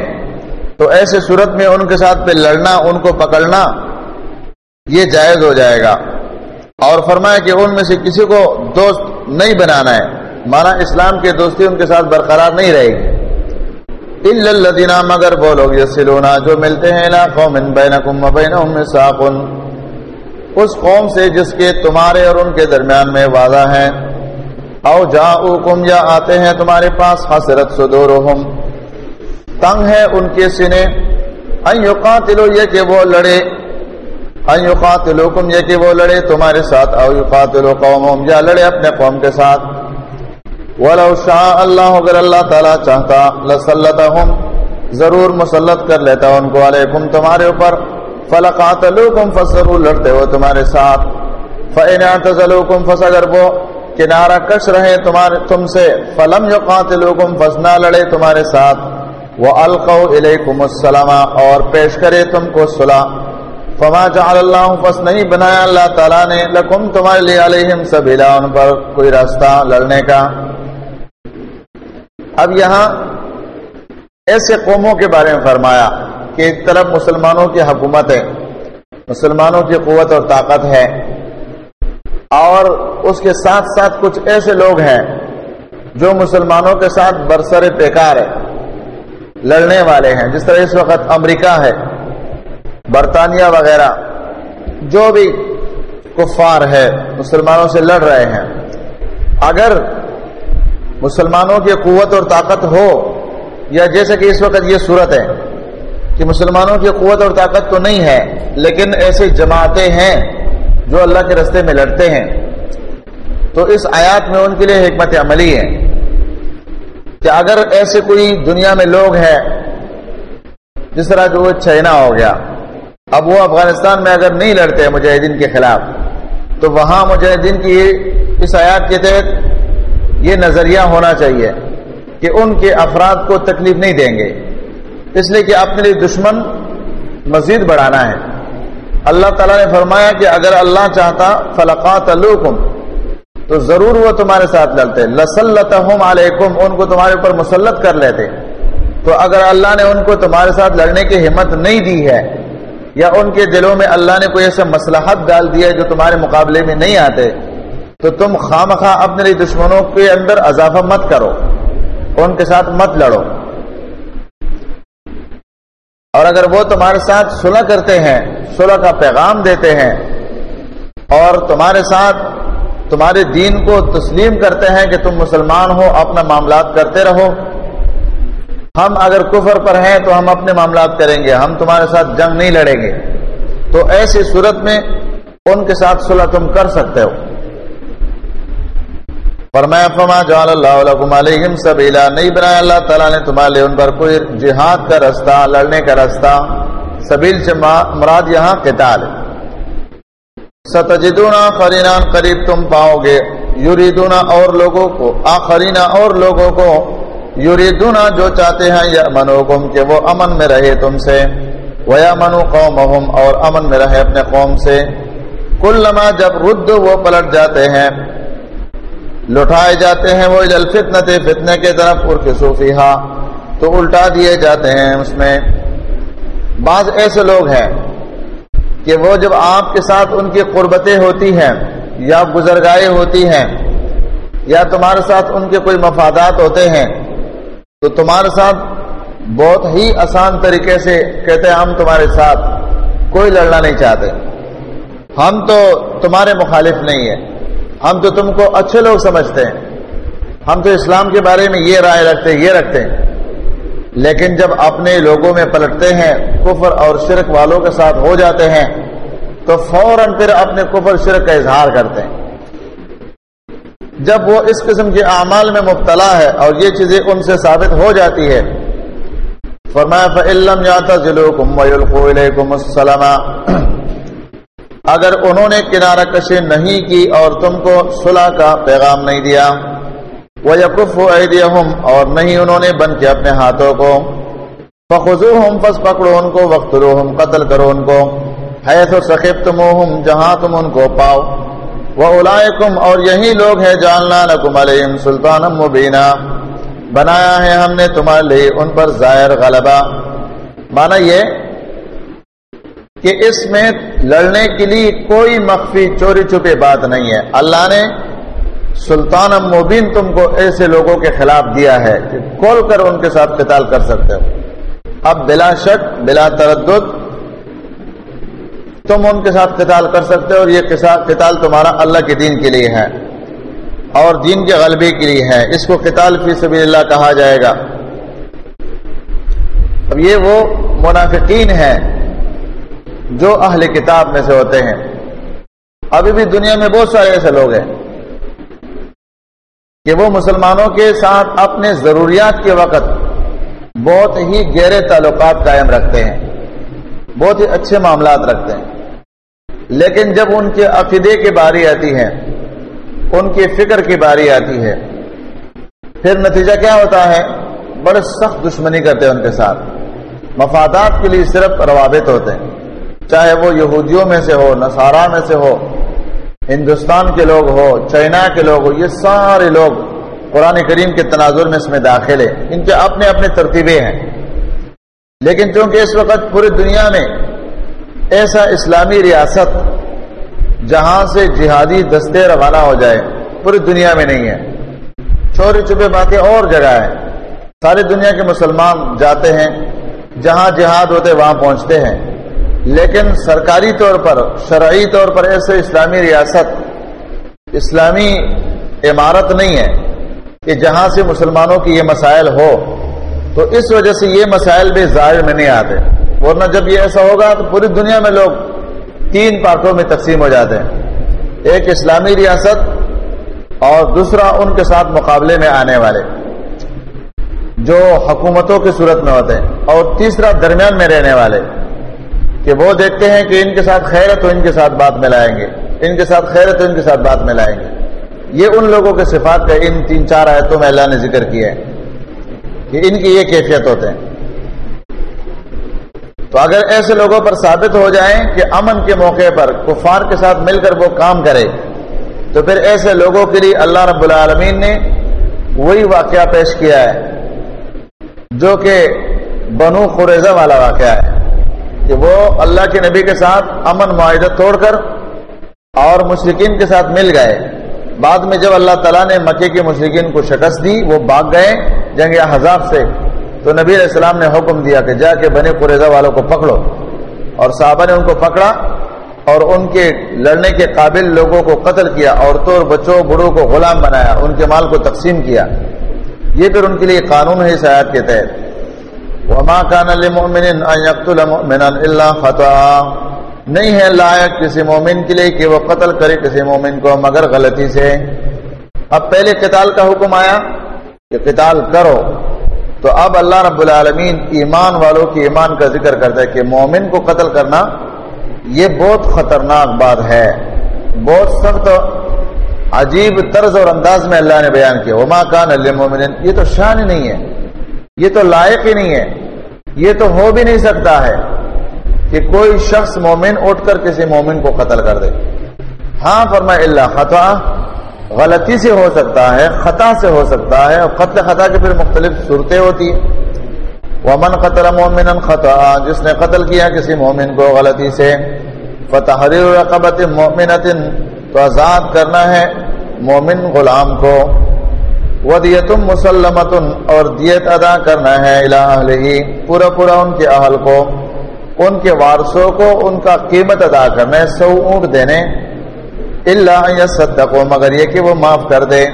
تو ایسے صورت میں ان کے ساتھ پہ لڑنا، ان کو پکڑنا، یہ جائز ہو جائے گا۔ اور فرمایا کہ ان میں سے کسی کو دوست نہیں بنانا ہے۔ مانا اسلام کی دوستی ان کے ساتھ برقرار نہیں رہے گی۔ الدینہ مگر وہ لوگ یسلونا جو ملتے ہیں قوم بینکم وبینہم مساقن اس قوم سے جس کے تمہارے اور ان کے درمیان میں وعدہ ہے۔ او جاؤکم، یا آتے ہیں تمہارے پاس، حسرت صدورہم۔ تنگ ہے ان کے سینے۔ ان یقاتلو یہ کہ وہ لڑے۔ ان یقاتلوکم، یہ کہ وہ لڑے تمہارے ساتھ۔ او یقاتلو قومہم، یا لڑے اپنے قوم کے ساتھ۔ ولو شاء اللہ اگر اللہ تعالی چاہتا، لسلطہم، ضرور مسلط کر لیتا ان کو علیکم تمہارے اوپر۔ فلقاتلوکم فسروا لڑتے ہو تمہارے ساتھ۔ فإن اعتزلوکم فس اگر وہ کنارہ کش رہے تمہارے تم سے۔ فلم یقاتلوکم فسنا لڑے تمہارے ساتھ۔ وَأَلْقَوْا إِلَيْكُمُ السَّلَامَ اور پیش کرے تم کو صلح۔ فما جعل اللہ پس نہیں بنایا اللہ تعالیٰ نے۔ لکم تمہارے لیے علیہم سبیلا ان پر کوئی راستہ لڑنے کا۔ اب یہاں ایسے قوموں کے بارے میں فرمایا کہ ایک طرف مسلمانوں کی حکومت ہے، مسلمانوں کی قوت اور طاقت ہے، اور اس کے ساتھ ساتھ کچھ ایسے لوگ ہیں جو مسلمانوں کے ساتھ برسر پیکار ہے، لڑنے والے ہیں۔ جس طرح اس وقت امریکہ ہے، برطانیہ وغیرہ، جو بھی کفار ہے، مسلمانوں سے لڑ رہے ہیں۔ اگر مسلمانوں کی قوت اور طاقت ہو، یا جیسے کہ اس وقت یہ صورت ہے کہ مسلمانوں کی قوت اور طاقت تو نہیں ہے، لیکن ایسی جماعتیں ہیں جو اللہ کے رستے میں لڑتے ہیں۔ تو اس آیات میں ان کے لیے حکمت عملی ہے کہ اگر ایسے کوئی دنیا میں لوگ ہیں، جس طرح جو چائنا ہو گیا، اب وہ افغانستان میں اگر نہیں لڑتے مجاہدین کے خلاف، تو وہاں مجاہدین کی اس آیات کے تحت یہ نظریہ ہونا چاہیے کہ ان کے افراد کو تکلیف نہیں دیں گے۔ اس لیے کہ اپنے لیے دشمن مزید بڑھانا ہے۔ اللہ تعالیٰ نے فرمایا کہ اگر اللہ چاہتا، فلقات تو ضرور وہ تمہارے ساتھ لڑتے۔ لسلتہم علیکم ان کو تمہارے اوپر مسلط کر لیتے۔ تو اگر اللہ نے ان کو تمہارے ساتھ لڑنے کی ہمت نہیں دی ہے، یا ان کے دلوں میں اللہ نے کوئی ایسا مسلحت ڈال دیا ہے جو تمہارے مقابلے میں نہیں آتے تو تم خام خواہ اپنے لیے دشمنوں کے اندر اضافہ مت کرو، ان کے ساتھ مت لڑو۔ اور اگر وہ تمہارے ساتھ صلح کرتے ہیں، صلح کا پیغام دیتے ہیں، اور تمہارے ساتھ تمہارے دین کو تسلیم کرتے ہیں کہ تم مسلمان ہو، اپنا معاملات کرتے رہو۔ ہم اگر کفر پر ہیں تو ہم اپنے معاملات کریں گے، ہم تمہارے ساتھ جنگ نہیں لڑیں گے۔ تو ایسی صورت میں ان کے ساتھ صلح تم کر سکتے ہو۔ فرمایا، فما جعل اللہ لکم علیہم سبیلا نہیں بنایا اللہ تعالیٰ نے تمہارے ان پر کوئی جہاد کا رستہ، لڑنے کا رستہ، سبیل سے مراد یہاں قتال ستجدون آخرینان قریب تم پاؤ گے۔ یریدون اور لوگوں کو آخرین اور لوگوں کو، یریدون جو چاہتے ہیں یا منوکم کہ وہ امن میں رہے تم سے۔ ویا منو قوم اور امن میں رہے اپنے قوم سے۔ کل لما جب رد وہ پلٹ جاتے ہیں لٹائے جاتے ہیں وہ الفتنت فتنے کے طرف ارخصوفیہ تو الٹا دیے جاتے ہیں اس میں۔ بعض ایسے لوگ ہیں کہ وہ جب آپ کے ساتھ ان کی قربتیں ہوتی ہیں یا گزرگاہیں ہوتی ہیں یا تمہارے ساتھ ان کے کوئی مفادات ہوتے ہیں، تو تمہارے ساتھ بہت ہی آسان طریقے سے کہتے ہیں، ہم تمہارے ساتھ کوئی لڑنا نہیں چاہتے۔ ہم تو تمہارے مخالف نہیں ہیں۔ ہم تو تم کو اچھے لوگ سمجھتے ہیں۔ ہم تو اسلام کے بارے میں یہ رائے رکھتے ہیں، یہ رکھتے ہیں۔ لیکن جب اپنے لوگوں میں پلٹتے ہیں، کفر اور شرک والوں کے ساتھ ہو جاتے ہیں، تو فوراً پھر اپنے کفر شرک کا اظہار کرتے ہیں۔ جب وہ اس قسم کے اعمال میں مبتلا ہے اور یہ چیزیں ان سے ثابت ہو جاتی ہے، فرمایا فعلم یا السلام اگر انہوں نے کنارہ کشی نہیں کی اور تم کو صلح کا پیغام نہیں دیا وہ یقف اور نہیں انہوں نے بن کے اپنے ہاتھوں کو۔ فخو ہم پس پکڑو ان کو وقت رو ہم قتل کرو ان کو۔ ہے تو سخیب تم جہاں تم ان کو پاؤ۔ وہ اولائکم اور یہی لوگ ہیں، جاننا نکم علیہم سلطان مبینہ بنایا ہے ہم نے تمہارے لیے ان پر ظاہر غلبہ۔ مانا یہ کہ اس میں لڑنے کے لیے کوئی مخفی چوری چھپے بات نہیں ہے۔ اللہ نے سلطان مبین تم کو ایسے لوگوں کے خلاف دیا ہے کہ کھول کر ان کے ساتھ قتال کر سکتے ہو۔ اب بلا شک، بلا تردد تم ان کے ساتھ قتال کر سکتے ہو اور یہ قتال تمہارا اللہ کے دین کے لیے ہے اور دین کے غلبے کے لیے ہے۔ اس کو قتال فی سبیل اللہ کہا جائے گا۔ اب یہ وہ منافقین ہیں۔ جو اہل کتاب میں سے ہوتے ہیں۔ ابھی بھی دنیا میں بہت سارے ایسے لوگ ہیں کہ وہ مسلمانوں کے ساتھ اپنے ضروریات کے وقت بہت ہی گہرے تعلقات قائم رکھتے ہیں، بہت ہی اچھے معاملات رکھتے ہیں۔ لیکن جب ان کے عقیدے کی باری آتی ہے، ان کی فکر کی باری آتی ہے، پھر نتیجہ کیا ہوتا ہے؟ بڑے سخت دشمنی کرتے ہیں ان کے ساتھ۔ مفادات کے لیے صرف روابط ہوتے ہیں۔ چاہے وہ یہودیوں میں سے ہو، نصارہ میں سے ہو، ہندوستان کے لوگ ہو، چائنا کے لوگ ہو، یہ سارے لوگ قرآن کریم کے تناظر میں اس میں داخل ہیں۔ ان کے اپنے اپنے ترتیبیں ہیں۔ لیکن چونکہ اس وقت پوری دنیا میں ایسا اسلامی ریاست جہاں سے جہادی دستے روانہ ہو جائے، پوری دنیا میں نہیں ہے۔ چوری چھپے باتیں اور جگہ ہے ساری دنیا کے مسلمان جاتے ہیں، جہاں جہاد ہوتے وہاں پہنچتے ہیں۔ لیکن سرکاری طور پر، شرعی طور پر ایسے اسلامی ریاست، اسلامی عمارت نہیں ہے کہ جہاں سے مسلمانوں کی یہ مسائل ہو، تو اس وجہ سے یہ مسائل بھی ظاہر میں نہیں آتے۔ ورنہ جب یہ ایسا ہوگا تو پوری دنیا میں لوگ تین پارٹوں میں تقسیم ہو جاتے ہیں۔ ایک اسلامی ریاست اور دوسرا ان کے ساتھ مقابلے میں آنے والے، جو حکومتوں کی صورت میں ہوتے ہیں، اور تیسرا درمیان میں رہنے والے۔ کہ وہ دیکھتے ہیں کہ ان کے ساتھ خیر ہے تو ان کے ساتھ بات ملائیں گے، ان کے ساتھ خیر ہے تو ان کے ساتھ بات ملائیں گے۔ یہ ان لوگوں کے صفات کا ان تین چار آیتوں میں اللہ نے ذکر کیا ہے کہ ان کی یہ کیفیت ہوتے ہیں۔ تو اگر ایسے لوگوں پر ثابت ہو جائیں کہ امن کے موقع پر کفار کے ساتھ مل کر وہ کام کرے، تو پھر ایسے لوگوں کے لیے اللہ رب العالمین نے وہی واقعہ پیش کیا ہے، جو کہ بنو خریزہ والا واقعہ ہے۔ کہ وہ اللہ کے نبی کے ساتھ امن معاہدہ توڑ کر اور مشرقین کے ساتھ مل گئے۔ بعد میں جب اللہ تعالیٰ نے مکے کے مشرقین کو شکست دی، وہ بھاگ گئے جنگ حذاب سے۔ تو نبی علیہ السلام نے حکم دیا کہ جا کے بنے قریضہ والوں کو پکڑو۔ اور صحابہ نے ان کو پکڑا اور ان کے لڑنے کے قابل لوگوں کو قتل کیا، عورتوں اور بچوں بڑوں کو غلام بنایا، ان کے مال کو تقسیم کیا۔ یہ پھر ان کے لیے قانون ہے اس آیات کے تحت۔ وما كان لمؤمن ان يقتل مؤمنا الا خطا نہیں ہے لائق کسی مومن کے لیے کہ وہ قتل کرے کسی مومن کو مگر غلطی سے. اب پہلے قتال کا حکم آیا کہ قتال کرو. تو اب اللہ رب العالمین ایمان والوں کی ایمان کا ذکر کرتا ہے کہ مومن کو قتل کرنا یہ بہت خطرناک بات ہے. بہت سخت عجیب طرز اور انداز میں اللہ نے بیان کیا. وما کان المومن یہ تو شان نہیں ہے. یہ تو لائق ہی نہیں ہے۔ یہ تو ہو بھی نہیں سکتا ہے کہ کوئی شخص مومن اٹھ کر کسی مومن کو قتل کر دے۔ ہاں فرما اللہ خطا غلطی سے ہو سکتا ہے، خطا سے ہو سکتا ہے، اور قتل خطا کے پھر مختلف صورتیں ہوتی ہیں۔ ومن قتل مومن خطا جس نے قتل کیا کسی مومن کو غلطی سے۔ فتح رقبت مومنت تو آزاد کرنا ہے مومن غلام کو۔ ودیتم مسلمتن اور دیت ادا کرنا ہے الہ پورا پورا ان کے اہل کو، ان کے وارثوں کو ان کا قیمت ادا کرنا ہے، سو اونٹ دینے اللہ صدقو مگر یہ کہ وہ معاف کر دے۔